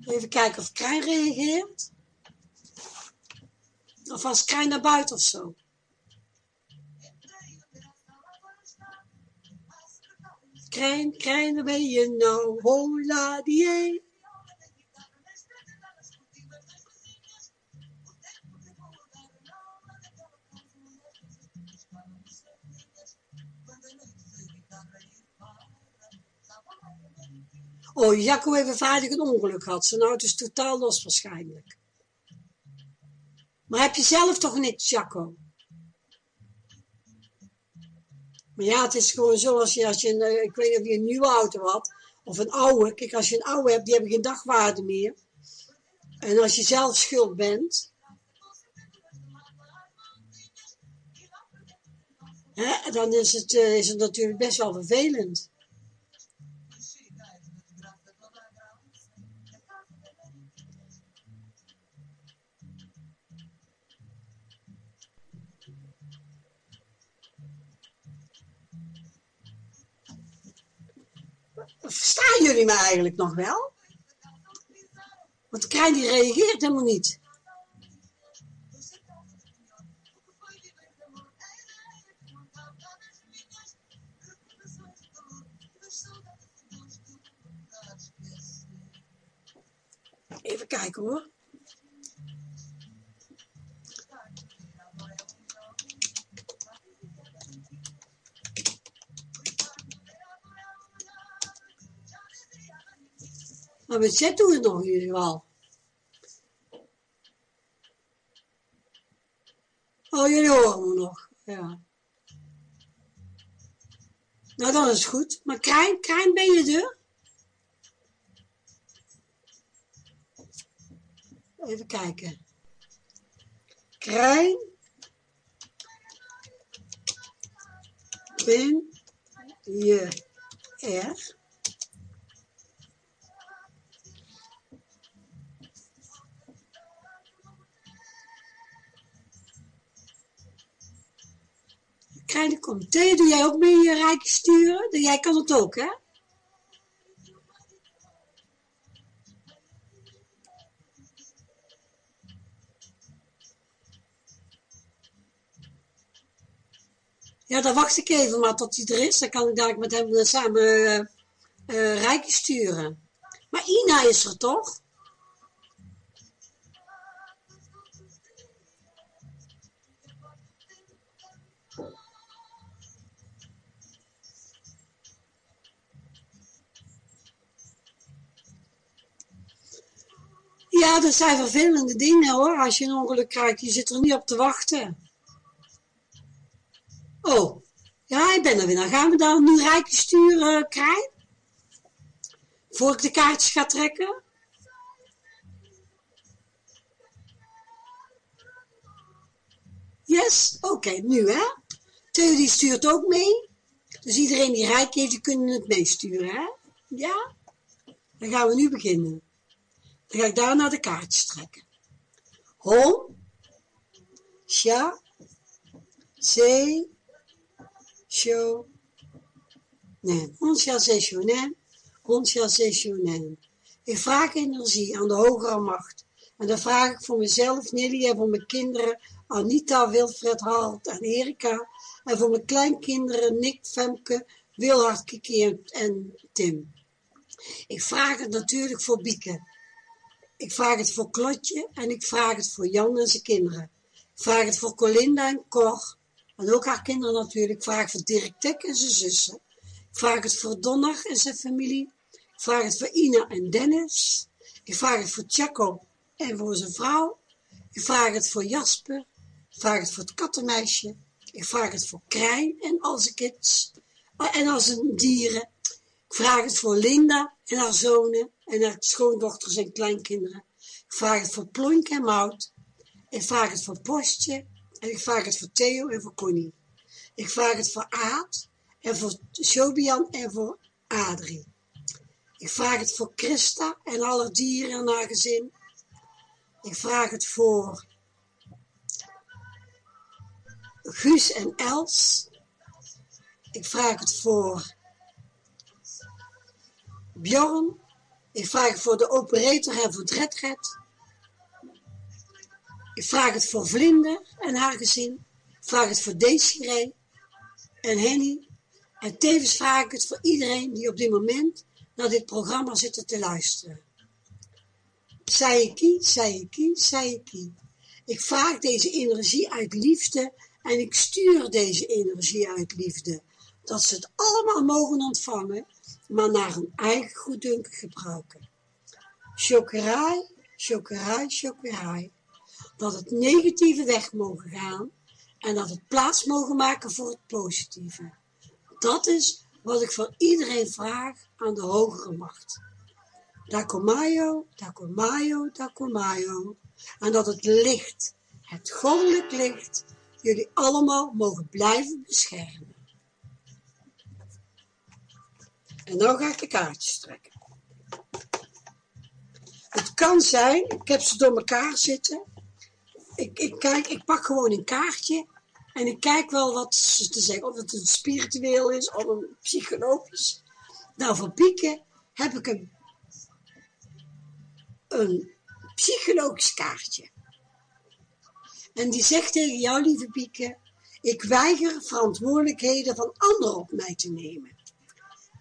Even kijken of Krijn reageert. Of als Krijn naar buiten of zo. Krijn, Krijn, waar ben je nou? Hola die. Oh, Jacco heeft vaardig een ongeluk gehad. Zijn auto is totaal los waarschijnlijk. Maar heb je zelf toch niks, Jacco? Maar ja, het is gewoon zo als je, als je een, eh, ik weet niet of je een nieuwe auto had, of een oude. Kijk, als je een oude hebt, die hebben geen dagwaarde meer. En als je zelf schuld bent, hè, dan is het, uh, is het natuurlijk best wel vervelend. Verstaan jullie me eigenlijk nog wel? Want krijn die reageert helemaal niet. Even kijken hoor. We het nog in ieder geval. Oh, jullie horen me nog. Ja. Nou, dan is goed. Maar Krijn, Krijn, ben je er? Even kijken. Krijn. Ben je er? Komt. Thea, doe jij ook mee je rijke sturen? Jij kan het ook, hè? Ja, dan wacht ik even maar tot hij er is. Dan kan ik daar met hem samen uh, uh, rijke sturen. Maar Ina is er toch? Ja, dat zijn vervelende dingen hoor, als je een ongeluk krijgt. Je zit er niet op te wachten. Oh, ja, ik ben er weer. Dan gaan we dan nu rijke sturen, Krijn? Voor ik de kaartjes ga trekken? Yes? Oké, nu hè? Theo die stuurt ook mee. Dus iedereen die rijk heeft, die kunnen het meesturen, hè? Ja? Dan gaan we nu beginnen. Dan ga ik daarna de kaartjes trekken. Hom, sha, se, sho, nen. Onsja sessionen, onsja sessionen. Ik vraag energie aan de hogere macht. En dan vraag ik voor mezelf, Nelly, en voor mijn kinderen, Anita, Wilfred, Harald en Erika. En voor mijn kleinkinderen, Nick, Femke, Wilhard, Kiki en Tim. Ik vraag het natuurlijk voor Bieke. Ik vraag het voor Klotje en ik vraag het voor Jan en zijn kinderen. Ik vraag het voor Colinda en Cor. En ook haar kinderen natuurlijk. Ik vraag voor Dirk Tek en zijn zussen. Ik vraag het voor Donner en zijn familie. Ik vraag het voor Ina en Dennis. Ik vraag het voor Chaco en voor zijn vrouw. Ik vraag het voor Jasper. Ik vraag het voor het kattenmeisje. Ik vraag het voor Krijn en al zijn kids. En al zijn dieren. Ik vraag het voor Linda en haar zonen en haar schoondochters en kleinkinderen. Ik vraag het voor Plonk en Mout. Ik vraag het voor Postje. En ik vraag het voor Theo en voor Connie. Ik vraag het voor Aad en voor Shobian en voor Adrie. Ik vraag het voor Christa en alle dieren en haar gezin. Ik vraag het voor Guus en Els. Ik vraag het voor Bjorn. Ik vraag het voor de operator en voor. Ik vraag het voor Vlinder en haar gezin. Ik vraag het voor Desiree en Henny. En tevens vraag ik het voor iedereen die op dit moment naar dit programma zit te luisteren. Saiki, Saiki, Saiki. Ik vraag deze energie uit liefde en ik stuur deze energie uit liefde. Dat ze het allemaal mogen ontvangen, maar naar hun eigen goeddunken gebruiken. Chokerai, chokerai, chokerai. Dat het negatieve weg mogen gaan en dat het plaats mogen maken voor het positieve. Dat is wat ik van iedereen vraag aan de hogere macht. Dakomayo, Dakomayo, Dakomayo. En dat het licht, het goddelijk licht, jullie allemaal mogen blijven beschermen. En dan ga ik de kaartjes trekken. Het kan zijn, ik heb ze door elkaar zitten. Ik, ik, kijk, ik pak gewoon een kaartje en ik kijk wel wat ze te zeggen, of het een spiritueel is of een psychologisch. Nou, voor Pieken heb ik een, een psychologisch kaartje. En die zegt tegen jou, lieve Pieke, ik weiger verantwoordelijkheden van anderen op mij te nemen.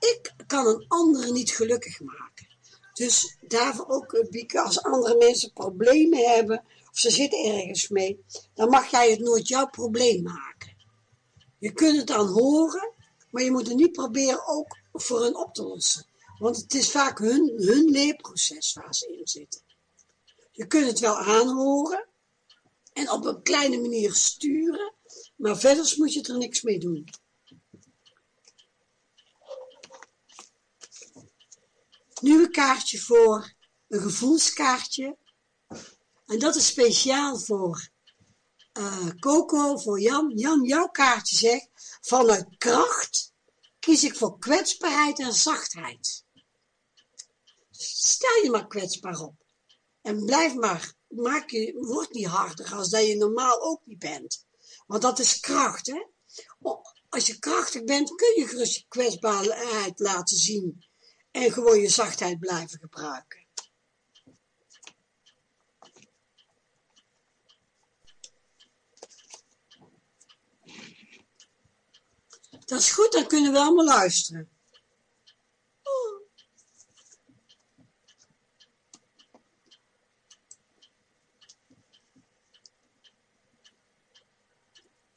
Ik kan een ander niet gelukkig maken. Dus daarvoor ook, Bieke, als andere mensen problemen hebben, of ze zitten ergens mee, dan mag jij het nooit jouw probleem maken. Je kunt het dan horen, maar je moet het niet proberen ook voor hun op te lossen. Want het is vaak hun, hun leerproces waar ze in zitten. Je kunt het wel aanhoren, en op een kleine manier sturen, maar verder moet je er niks mee doen. Een kaartje voor een gevoelskaartje. En dat is speciaal voor uh, Coco, voor Jan. Jan, jouw kaartje zegt, vanuit kracht kies ik voor kwetsbaarheid en zachtheid. Stel je maar kwetsbaar op. En blijf maar, maak je, word niet harder als dat je normaal ook niet bent. Want dat is kracht, hè. Als je krachtig bent, kun je gerust je kwetsbaarheid laten zien. En gewoon je zachtheid blijven gebruiken. Dat is goed, dan kunnen we allemaal luisteren.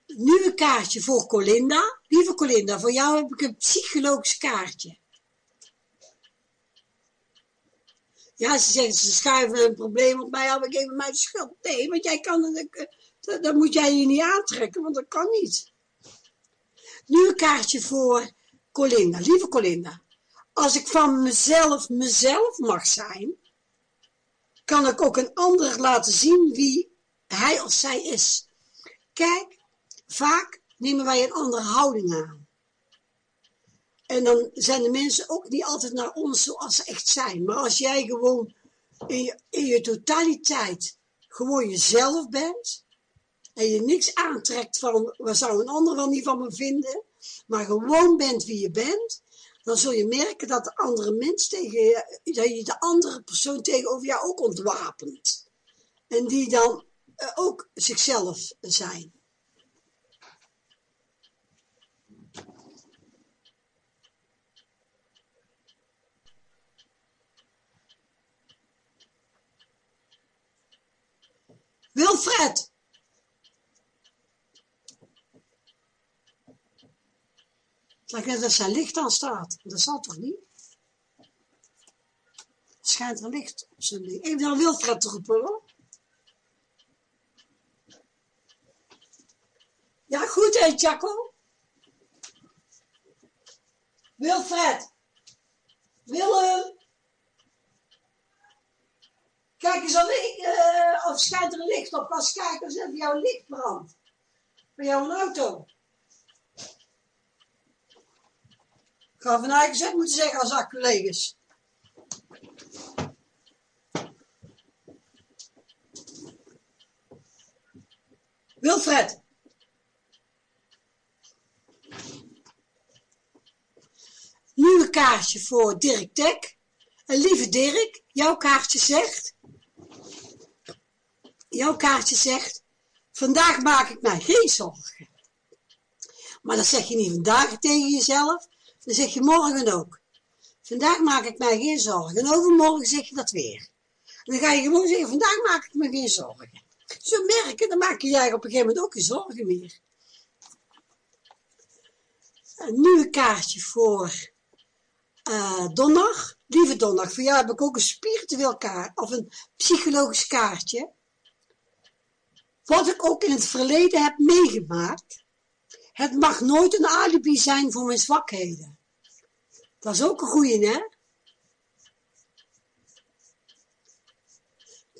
Een kaartje voor Colinda. Lieve Colinda, voor jou heb ik een psychologisch kaartje. Ja, ze zeggen, ze schuiven een probleem op mij af en geven mij de schuld. Nee, want jij kan het, dat moet jij je niet aantrekken, want dat kan niet. Nu een kaartje voor Colinda. Lieve Colinda, als ik van mezelf mezelf mag zijn, kan ik ook een ander laten zien wie hij of zij is. Kijk, vaak nemen wij een andere houding aan. En dan zijn de mensen ook niet altijd naar ons zoals ze echt zijn. Maar als jij gewoon in je, in je totaliteit gewoon jezelf bent, en je niks aantrekt van, wat zou een ander wel niet van me vinden, maar gewoon bent wie je bent, dan zul je merken dat de andere mens tegen je, dat je de andere persoon tegenover jou ook ontwapent. En die dan eh, ook zichzelf zijn. Wilfred! Lijkt net dat zijn licht aan staat. Dat zal toch niet? Schijnt er licht op zijn ding. Even naar Wilfred roepen hoor. Ja, goed hè, Jaco? Wilfred. Willem. Kijk eens of, uh, of schijnt er licht op. Pas kijken of jouw licht brandt. Bij jouw auto. Ik ga vanuit gezet moeten zeggen als haar collega's. Wilfred. Nieuwe kaartje voor Dirk Tek. Lieve Dirk, jouw kaartje zegt... Jouw kaartje zegt... Vandaag maak ik mij geen zorgen. Maar dat zeg je niet vandaag tegen jezelf. Dan zeg je morgen ook. Vandaag maak ik mij geen zorgen. En overmorgen zeg je dat weer. En dan ga je gewoon zeggen, vandaag maak ik me geen zorgen. Zo merken, dan maak je jij op een gegeven moment ook geen zorgen meer. Een nieuwe kaartje voor uh, Donner. Lieve Donner, voor jou heb ik ook een spiritueel kaart, of een psychologisch kaartje. Wat ik ook in het verleden heb meegemaakt. Het mag nooit een alibi zijn voor mijn zwakheden. Dat is ook een goeie, hè?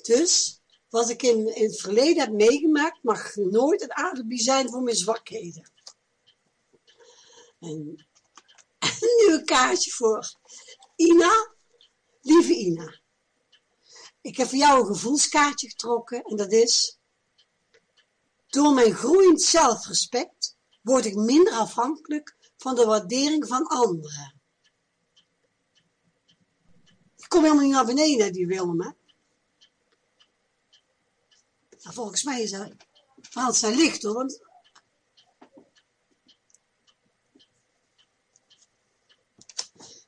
Dus, wat ik in, in het verleden heb meegemaakt, mag nooit een alibi zijn voor mijn zwakheden. En, nu een kaartje voor Ina. Lieve Ina. Ik heb voor jou een gevoelskaartje getrokken en dat is... Door mijn groeiend zelfrespect word ik minder afhankelijk van de waardering van anderen. Ik kom helemaal niet naar beneden, die Willem, hè. Volgens mij is haalt zijn licht, hoor.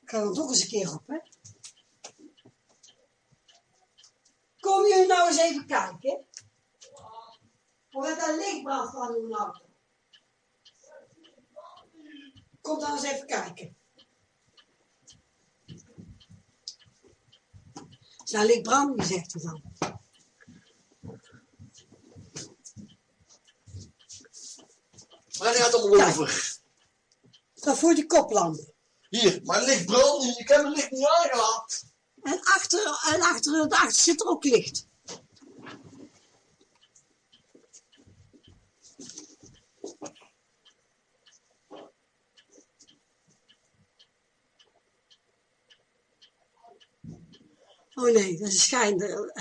Ik ga dan toch eens een keer op, hè. Kom jullie nou eens even kijken. Of het een lichtbrand van uw auto. Kom dan eens even kijken. Zal ik branden, zegt hij dan. Waar gaat het allemaal over? Dat voor die koplamp. Hier, mijn licht brandt niet. Ik heb mijn licht niet aangelaten. En achter, en achter, achter zit er ook licht. Oh nee, dat is schijn. Een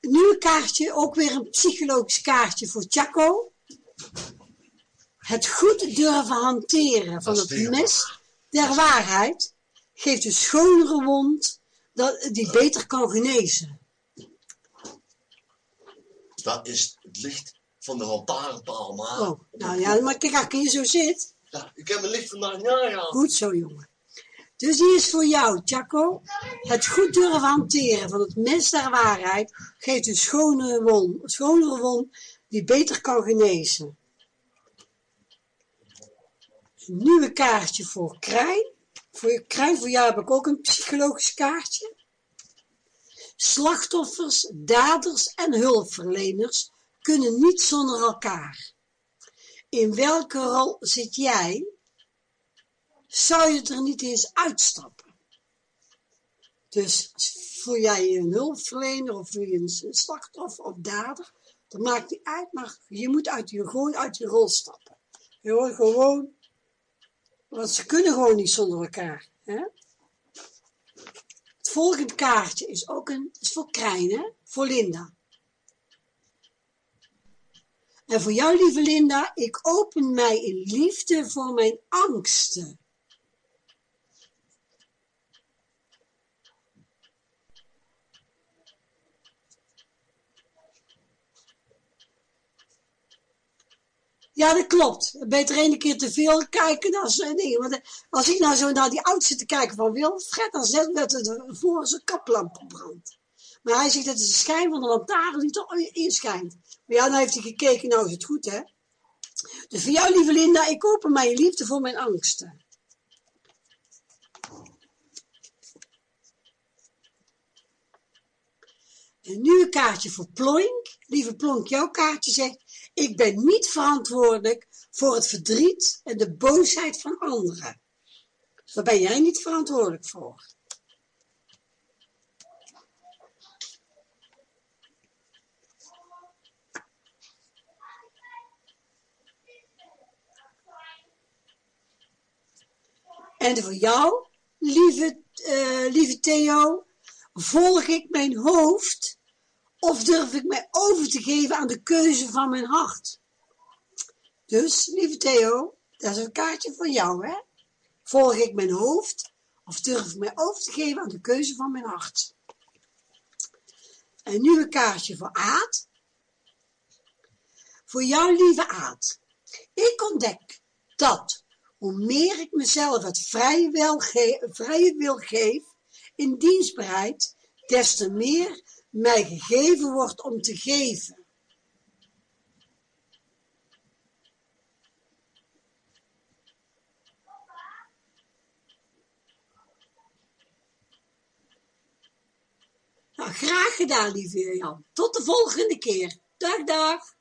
nieuwe kaartje, ook weer een psychologisch kaartje voor Chaco. Het goed durven hanteren van het mes der waarheid geeft een schonere wond dat, die beter kan genezen. Dat is het licht van de lantaarnpaal, maar. Oh, nou ja, maar kijk, als je zo zit, Ja, ik heb mijn licht vandaag niet aangelaten. goed zo jongen. Dus die is voor jou, Chaco. Het goed durven hanteren van het mes der waarheid geeft een schone wond, een schonere wond die beter kan genezen. Een nieuwe kaartje voor Krijn. Voor Krijn, voor jou heb ik ook een psychologisch kaartje. Slachtoffers, daders en hulpverleners kunnen niet zonder elkaar. In welke rol zit jij? Zou je er niet eens uitstappen? Dus voel jij je een hulpverlener of voel je een slachtoffer of dader? Dat maakt niet uit, maar je moet uit je, gewoon uit rol stappen. Je hoort gewoon, want ze kunnen gewoon niet zonder elkaar. Hè? Het volgende kaartje is ook een, is voor Krijn, hè? voor Linda. En voor jou, lieve Linda, ik open mij in liefde voor mijn angsten. Ja, dat klopt. Beter één keer te veel kijken dan zo'n ding. Want als ik nou zo naar die oud zit te kijken van Wilfred, dan zet met het voor zijn kaplamp brand. Maar hij zegt dat het de schijn van de lantaarn die toch inschijnt. Maar ja, nou heeft hij gekeken, nou is het goed, hè. Dus voor jou, lieve Linda, ik open mijn liefde voor mijn angsten. Een nieuwe kaartje voor Plonk. Lieve Plonk, jouw kaartje zegt, ik ben niet verantwoordelijk voor het verdriet en de boosheid van anderen. Dus daar ben jij niet verantwoordelijk voor. En voor jou, lieve, eh, lieve Theo, volg ik mijn hoofd of durf ik mij over te geven aan de keuze van mijn hart? Dus, lieve Theo, dat is een kaartje voor jou, hè? Volg ik mijn hoofd of durf ik mij over te geven aan de keuze van mijn hart? Een nieuwe kaartje voor Aad. Voor jou, lieve Aad. Ik ontdek dat hoe meer ik mezelf het vrije wil, geef in dienstbaarheid, des te meer mij gegeven wordt om te geven. Nou, graag gedaan, lieve Jan. Tot de volgende keer. Dag, dag.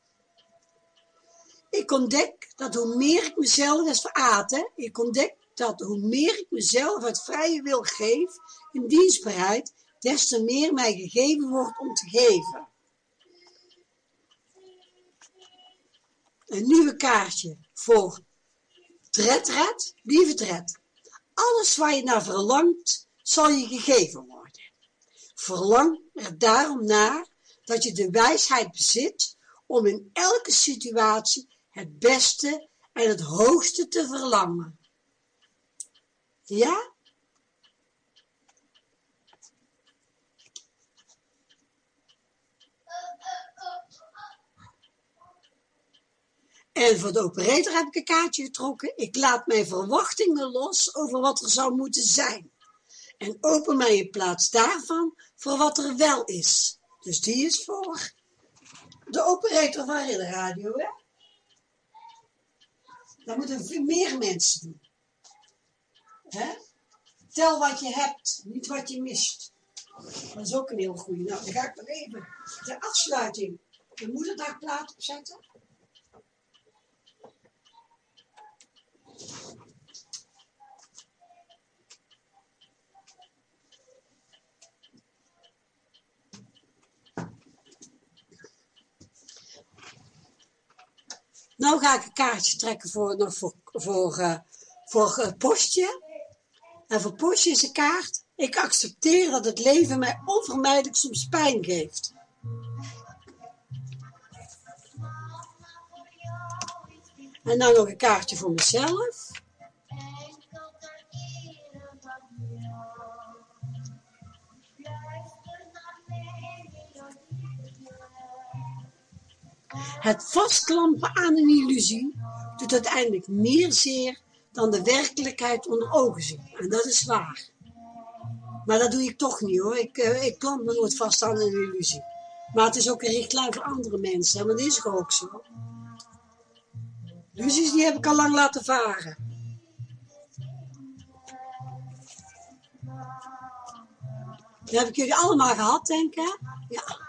Ik ontdek dat hoe meer ik mezelf, dat is veraten, ik ontdek dat hoe meer ik mezelf het vrije wil geef in dienstbaarheid, des te meer mij gegeven wordt om te geven. Een nieuwe kaartje voor Tredred, lieve Tred. Alles waar je naar verlangt, zal je gegeven worden. Verlang er daarom naar dat je de wijsheid bezit om in elke situatie het beste en het hoogste te verlangen. Ja? En voor de operator heb ik een kaartje getrokken. Ik laat mijn verwachtingen los over wat er zou moeten zijn. En open mij in plaats daarvan voor wat er wel is. Dus die is voor de operator van de radio, hè? Dat moeten meer mensen doen. Hè? Tel wat je hebt, niet wat je mist. Dat is ook een heel goede. Nou, dan ga ik nog even de afsluiting de moederdagplaat opzetten. Nou ga ik een kaartje trekken voor, nog voor, voor, uh, voor uh, postje. En voor postje is een kaart. Ik accepteer dat het leven mij onvermijdelijk soms pijn geeft. En dan nog een kaartje voor mezelf. Het vastklampen aan een illusie doet uiteindelijk meer zeer dan de werkelijkheid onder ogen zien. En dat is waar. Maar dat doe ik toch niet hoor. Ik, uh, ik klamp me nooit vast aan een illusie. Maar het is ook een richtlijn voor andere mensen. Maar dat is ook zo. Illusies die heb ik al lang laten varen. Die heb ik jullie allemaal gehad, denk ik. Ja.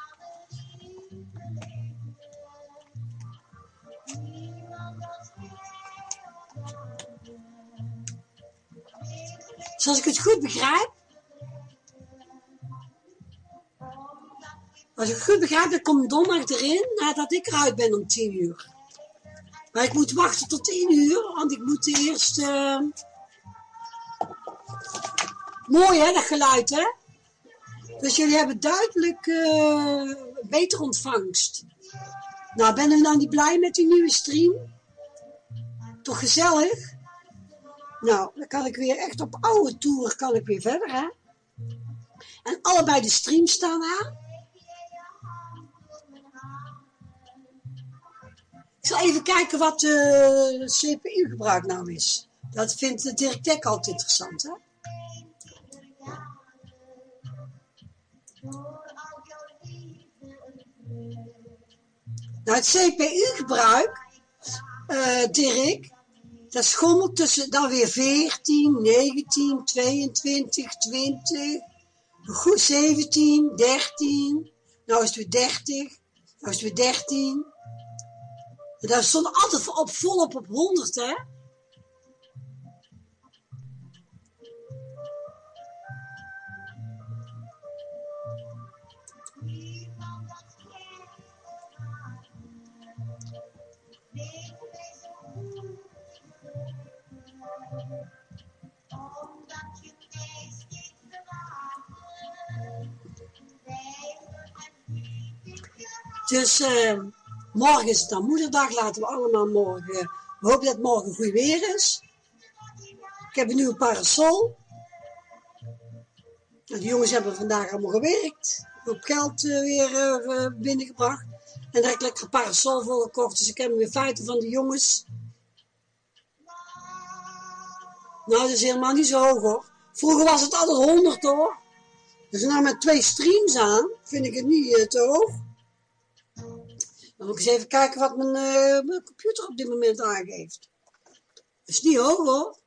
Zoals ik het goed begrijp. Als ik het goed begrijp, dan komt donderdag erin nadat ik eruit ben om tien uur. Maar ik moet wachten tot tien uur, want ik moet eerst... Uh... Mooi hè, dat geluid hè? Dus jullie hebben duidelijk uh, beter ontvangst. Nou, ben u nou niet blij met die nieuwe stream? Toch gezellig? Nou, dan kan ik weer echt op oude toer kan ik weer verder, hè? En allebei de streams staan aan. Ik zal even kijken wat de CPU-gebruik nou is. Dat vindt Dirk Tek altijd interessant, hè? Nou, het CPU-gebruik, uh, Dirk, dat schommelt tussen dan weer 14, 19, 22, 20, goed 17, 13, nou is het weer 30, nou is het weer 13. En daar stond altijd op, volop op 100, hè? Dus uh, morgen is het dan moederdag. Laten we allemaal morgen... We hopen dat morgen goed weer is. Ik heb een nieuwe parasol. De jongens hebben vandaag allemaal gewerkt. Op geld uh, weer uh, binnengebracht. En daar heb ik lekker een parasol voor gekocht. Dus ik heb weer feiten van de jongens. Nou, dat is helemaal niet zo hoog hoor. Vroeger was het altijd 100 hoor. Dus nou met twee streams aan, vind ik het niet te hoog. Dan moet ik eens even kijken wat mijn, uh, mijn computer op dit moment aangeeft. Is niet hoog hoor.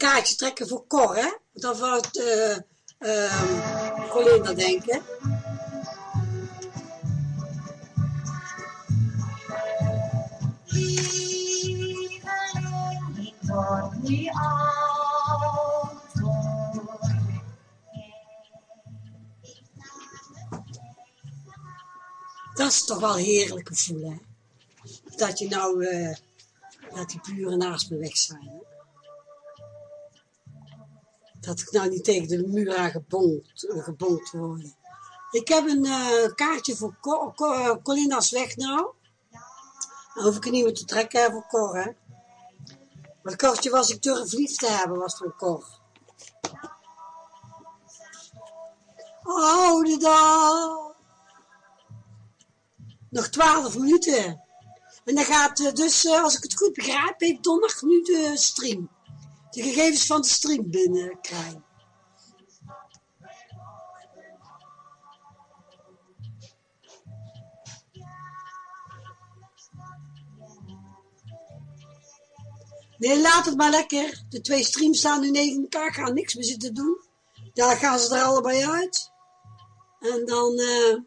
Kaartje trekken voor Cor, hè? Dan wou het uh, Colinda denken. Dat is toch wel heerlijk gevoel, hè? Dat je nou, uh, dat die buren naast me weg zijn? Dat ik nou niet tegen de muur aan gebonkt, gebonkt word. Ik heb een uh, kaartje voor Cor, Cor, Colinda's weg nou. Dan hoef ik er niet te trekken voor Cor, hè. Maar het kortje was ik durf lief te hebben, was van Cor. Oude dag. Nog twaalf minuten. En dan gaat dus, als ik het goed begrijp, heeft donderdag nu de stream. De gegevens van de stream binnenkrijgen. Nee, laat het maar lekker. De twee streams staan nu negen elkaar, gaan niks meer zitten doen. Daar gaan ze er allebei uit. En dan... Uh,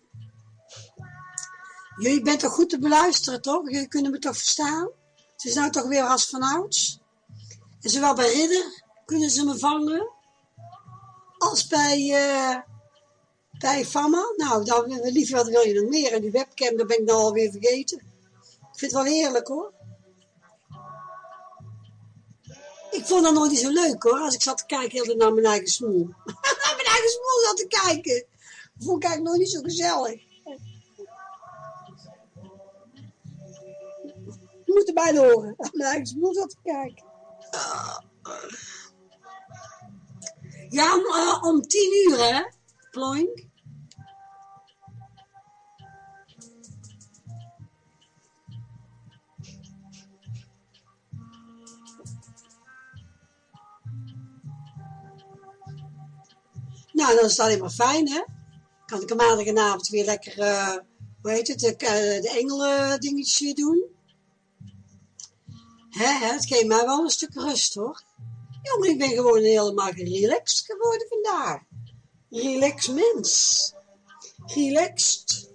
jullie bent toch goed te beluisteren, toch? Jullie kunnen me toch verstaan? Het is nou toch weer als vanouds. Zowel bij Ridder kunnen ze me vangen. Als bij... Uh, bij Fama. Nou, dan, liefje, wat wil je nog meer? En die webcam, dat ben ik dan alweer vergeten. Ik vind het wel heerlijk, hoor. Ik vond dat nooit niet zo leuk hoor, als ik zat te kijken heel naar mijn eigen smoel. naar mijn eigen smoel zat te kijken. Vond ik eigenlijk nog niet zo gezellig. Je moet erbij horen, naar mijn eigen smoel zat te kijken. Ja, om, uh, om tien uur hè, ploink. Nou, dan is het alleen maar fijn, hè? Kan ik maandagavond weer lekker, uh, hoe heet het, de, uh, de engelen dingetjes weer doen. Het geeft mij wel een stuk rust, hoor. Jongen, ik ben gewoon helemaal gerelaxed geworden vandaag. Relax mens. Relaxed.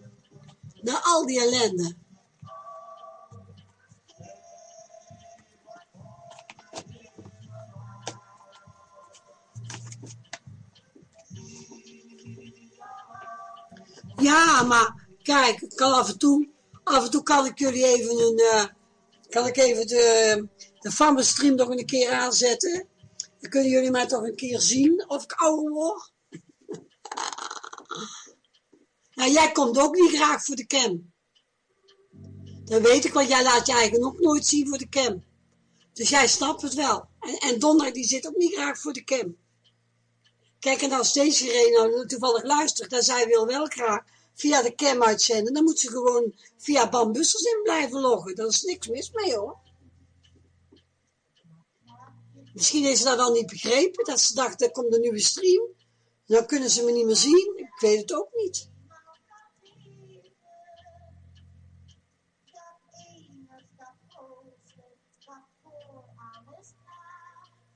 Na al die ellende. Ja, maar kijk, ik kan af en toe, af en toe kan ik jullie even een, uh, kan ik even de, de stream nog een keer aanzetten. Dan kunnen jullie mij toch een keer zien of ik ouder word. nou, jij komt ook niet graag voor de cam. Dat weet ik, want jij laat je eigen ook nooit zien voor de cam. Dus jij snapt het wel. En, en Donner die zit ook niet graag voor de cam. Kijk, en als deze nou toevallig luistert, dan zij wil wel graag via de cam uitzenden, dan moet ze gewoon via Bambussels in blijven loggen. Daar is niks mis mee hoor. Misschien heeft ze dat al niet begrepen, dat ze dacht, er komt een nieuwe stream. Dan kunnen ze me niet meer zien. Ik weet het ook niet.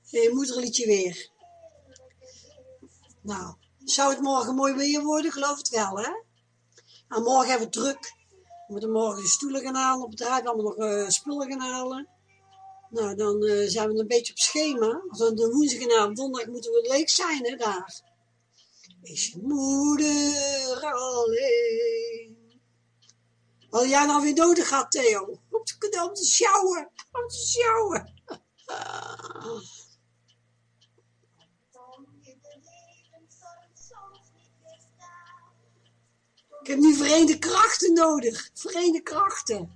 Je moederliedje weer. Nou, zou het morgen mooi weer worden? Geloof het wel, hè? Nou, morgen hebben we druk. We moeten morgen de stoelen gaan halen op het bedrijf, allemaal nog uh, spullen gaan halen. Nou, dan uh, zijn we een beetje op schema. Want de woensdag en donderdag moeten we leeg zijn, hè, daar. Is moeder alleen? Wat jij nou weer nodig had, Theo? Om te, om te sjouwen. Om te sjouwen. Ik heb nu verenigde krachten nodig. Verenigde krachten.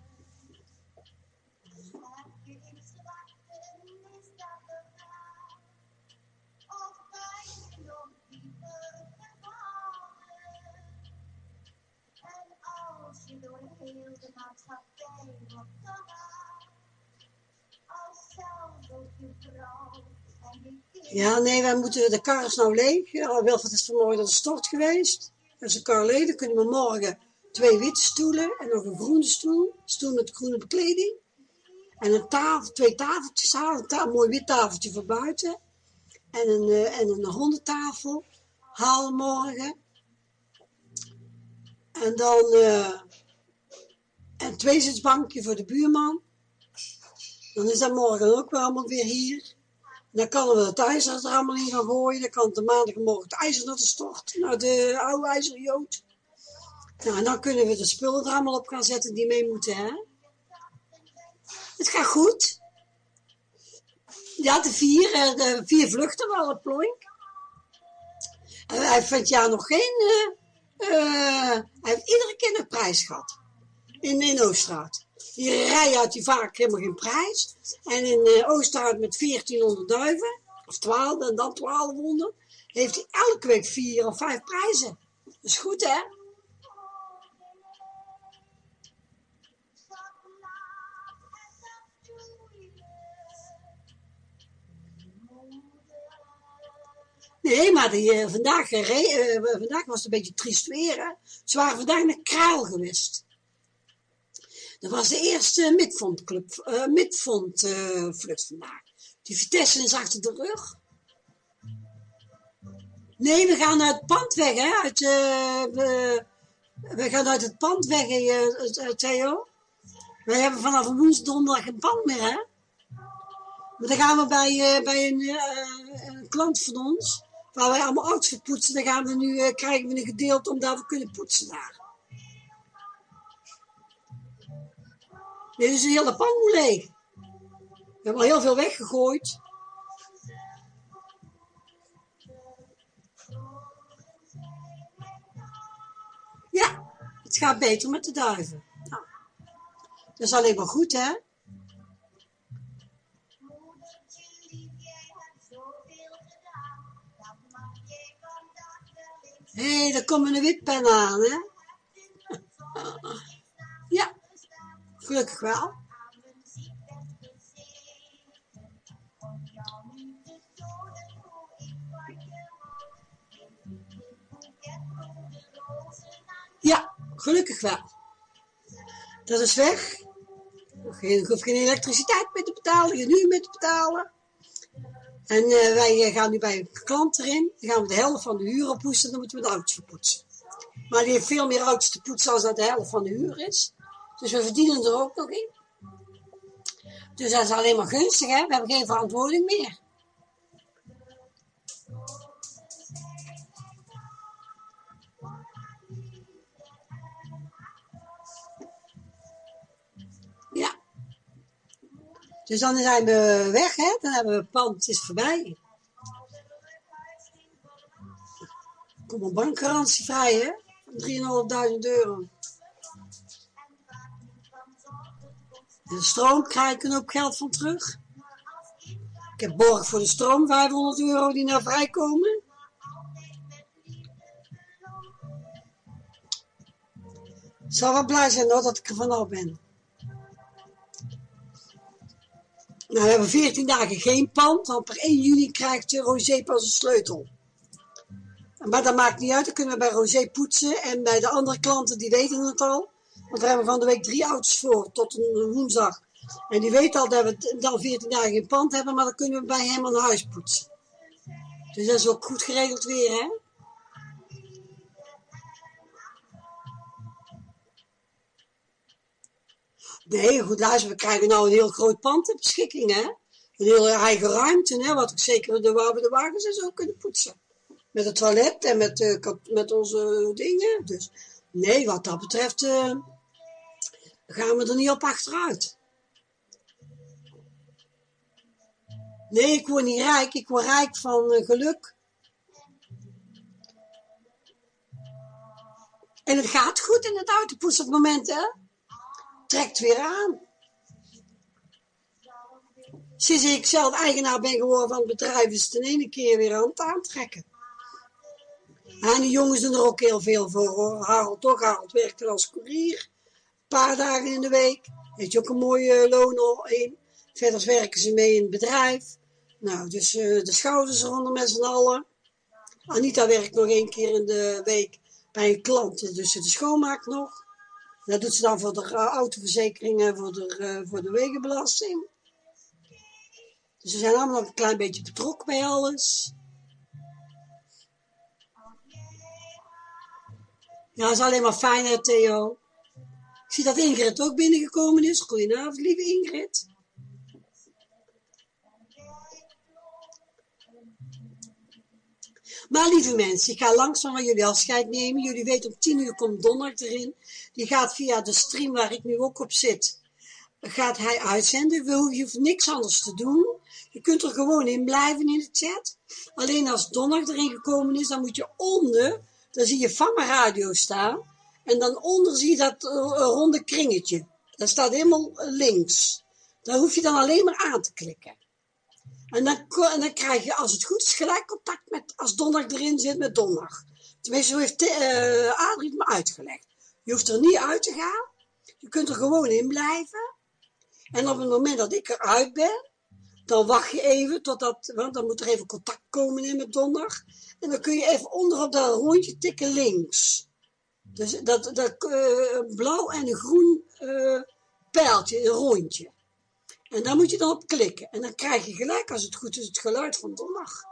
Ja, nee, wij moeten, de kar is nou leeg. Wilfred is vanmorgen de stort geweest. Een kar leeg. Dan kunnen we morgen twee witte stoelen en nog een groene stoel. Stoel met groene bekleding. En een tafel, twee tafeltjes halen. Een mooi wit tafeltje voor buiten. En een, uh, en een hondentafel halen morgen. En dan uh, een tweezitsbankje voor de buurman. Dan is dat morgen ook wel allemaal weer hier. Dan kunnen we het ijzer er allemaal in gaan gooien. Dan kan de maandagmorgen het ijzer naar de stort, naar de oude ijzerjood. Nou, en dan kunnen we de spullen er allemaal op gaan zetten die mee moeten, hè. Het gaat goed. Ja, de vier, eh, de vier vluchten het ploink. En hij heeft jaar nog geen, uh, hij heeft iedere keer een prijs gehad. In, in Oostraat. Die rij had hij vaak helemaal geen prijs. En in uh, Oosterhout met 1400 duiven, of 12 en dan 1200, heeft hij elke week vier of vijf prijzen. Dat is goed, hè? Nee, maar die, uh, vandaag, uh, vandaag was het een beetje triest weer. Hè? Ze waren vandaag naar Kraal geweest. Dat was de eerste midfondclub, uh, midfond uh, vlucht vandaag. Die Vitesse is achter de rug. Nee, we gaan uit het pand weg, hè. Uit, we, we gaan uit het pand weg, Theo. Wij hebben vanaf woensdag donderdag een pand meer, hè. Maar dan gaan we bij, bij een, klant van ons, waar wij allemaal auto's verpoetsen, dan gaan we nu, krijgen we een gedeelte omdat we kunnen poetsen daar. Dit is een hele pan leeg. We hebben al heel veel weggegooid. Ja, het gaat beter met de duiven. Nou, dat is alleen maar goed, hè? Hé, hey, daar komt een witpen aan, hè? Gelukkig wel. Ja, gelukkig wel. Dat is weg. Je hoeft geen elektriciteit meer te betalen, je nu meer te betalen. En uh, wij gaan nu bij een klant erin. Dan gaan we de helft van de huur oppoetsen, dan moeten we de auto's verpoetsen. Maar die heeft veel meer auto's te poetsen als dat de helft van de huur is. Dus we verdienen er ook nog in. Dus dat is alleen maar gunstig, hè? We hebben geen verantwoording meer. Ja. Dus dan zijn we weg, hè? Dan hebben we het pand, het is voorbij. Kom een bankgarantie vrij, hè? 3.500 euro. De stroom krijg ik een hoop geld van terug. Ik heb borg voor de stroom, 500 euro die naar vrijkomen. Ik zal wel blij zijn hoor, dat ik er vanaf ben. Nou, we hebben 14 dagen geen pand, want per 1 juni krijgt Rosé pas een sleutel. Maar dat maakt niet uit, dan kunnen we bij Rosé poetsen en bij de andere klanten die weten het al. Want we hebben van de week drie auto's voor tot een woensdag. En die weet al dat we dan 14 dagen in pand hebben, maar dan kunnen we bij hem een huis poetsen. Dus dat is ook goed geregeld weer, hè? Nee, goed luister, we krijgen nou een heel groot pand ter beschikking, hè? Een hele eigen ruimte, hè? Wat ik zeker de, waar we de wagens en zo kunnen poetsen. Met het toilet en met, uh, met onze dingen. Dus nee, wat dat betreft uh, gaan we er niet op achteruit. Nee, ik word niet rijk. Ik word rijk van uh, geluk. En het gaat goed in het autopoetsen op het moment, hè? Trekt weer aan. Sinds ik zelf eigenaar ben geworden van het bedrijf, is het in ene keer weer aan het aantrekken. En die jongens doen er ook heel veel voor hoor. Harold toch, Harold werkt er als koerier. Paar dagen in de week. Heeft je ook een mooie loon in. Verder werken ze mee in het bedrijf. Nou, dus uh, de schouders eronder met z'n allen. Anita werkt nog één keer in de week bij een klant, dus de schoonmaakt nog. Dat doet ze dan voor de uh, autoverzekering en voor de, uh, voor de wegenbelasting. Dus ze zijn allemaal nog een klein beetje betrokken bij alles. Ja, dat is alleen maar fijn, hè, Theo. Ik zie dat Ingrid ook binnengekomen is. Goedenavond, lieve Ingrid. Maar lieve mensen, ik ga langzaam van jullie afscheid nemen. Jullie weten, om 10 uur komt Donner erin. Die gaat via de stream waar ik nu ook op zit, gaat hij uitzenden. Je hoeft niks anders te doen. Je kunt er gewoon in blijven in de chat. Alleen als Donner erin gekomen is, dan moet je onder, dan zie je mijn radio staan. En dan onder zie je dat ronde kringetje. Dat staat helemaal links. Daar hoef je dan alleen maar aan te klikken. En dan, dan krijg je, als het goed is, gelijk contact met, als donderdag erin zit, met donderdag. Tenminste, zo heeft uh, Adrie me uitgelegd. Je hoeft er niet uit te gaan. Je kunt er gewoon in blijven. En op het moment dat ik eruit ben, dan wacht je even totdat, want dan moet er even contact komen in met donderdag. En dan kun je even onder op dat rondje tikken links. Dus dat, dat uh, blauw en groen uh, pijltje, een rondje. En daar moet je dan op klikken. En dan krijg je gelijk, als het goed is, het geluid van donderdag.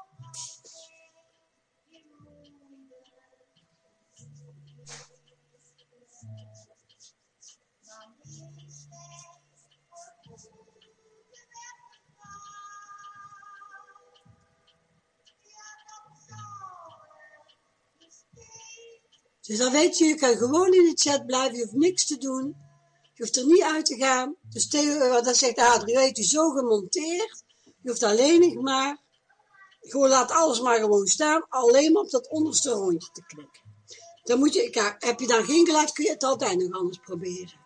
Dus dan weet je, je kan gewoon in de chat blijven, je hoeft niks te doen. Je hoeft er niet uit te gaan. Dus Theo, dan zegt Adrie, weet je, zo gemonteerd. Je hoeft alleen maar, gewoon laat alles maar gewoon staan. Alleen maar op dat onderste rondje te klikken. Dan moet je, heb je dan geen geluid, kun je het altijd nog anders proberen.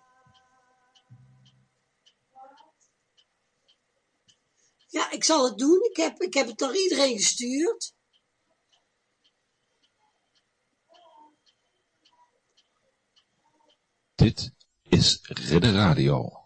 Ja, ik zal het doen. Ik heb, ik heb het naar iedereen gestuurd. Dit is Ridder Radio.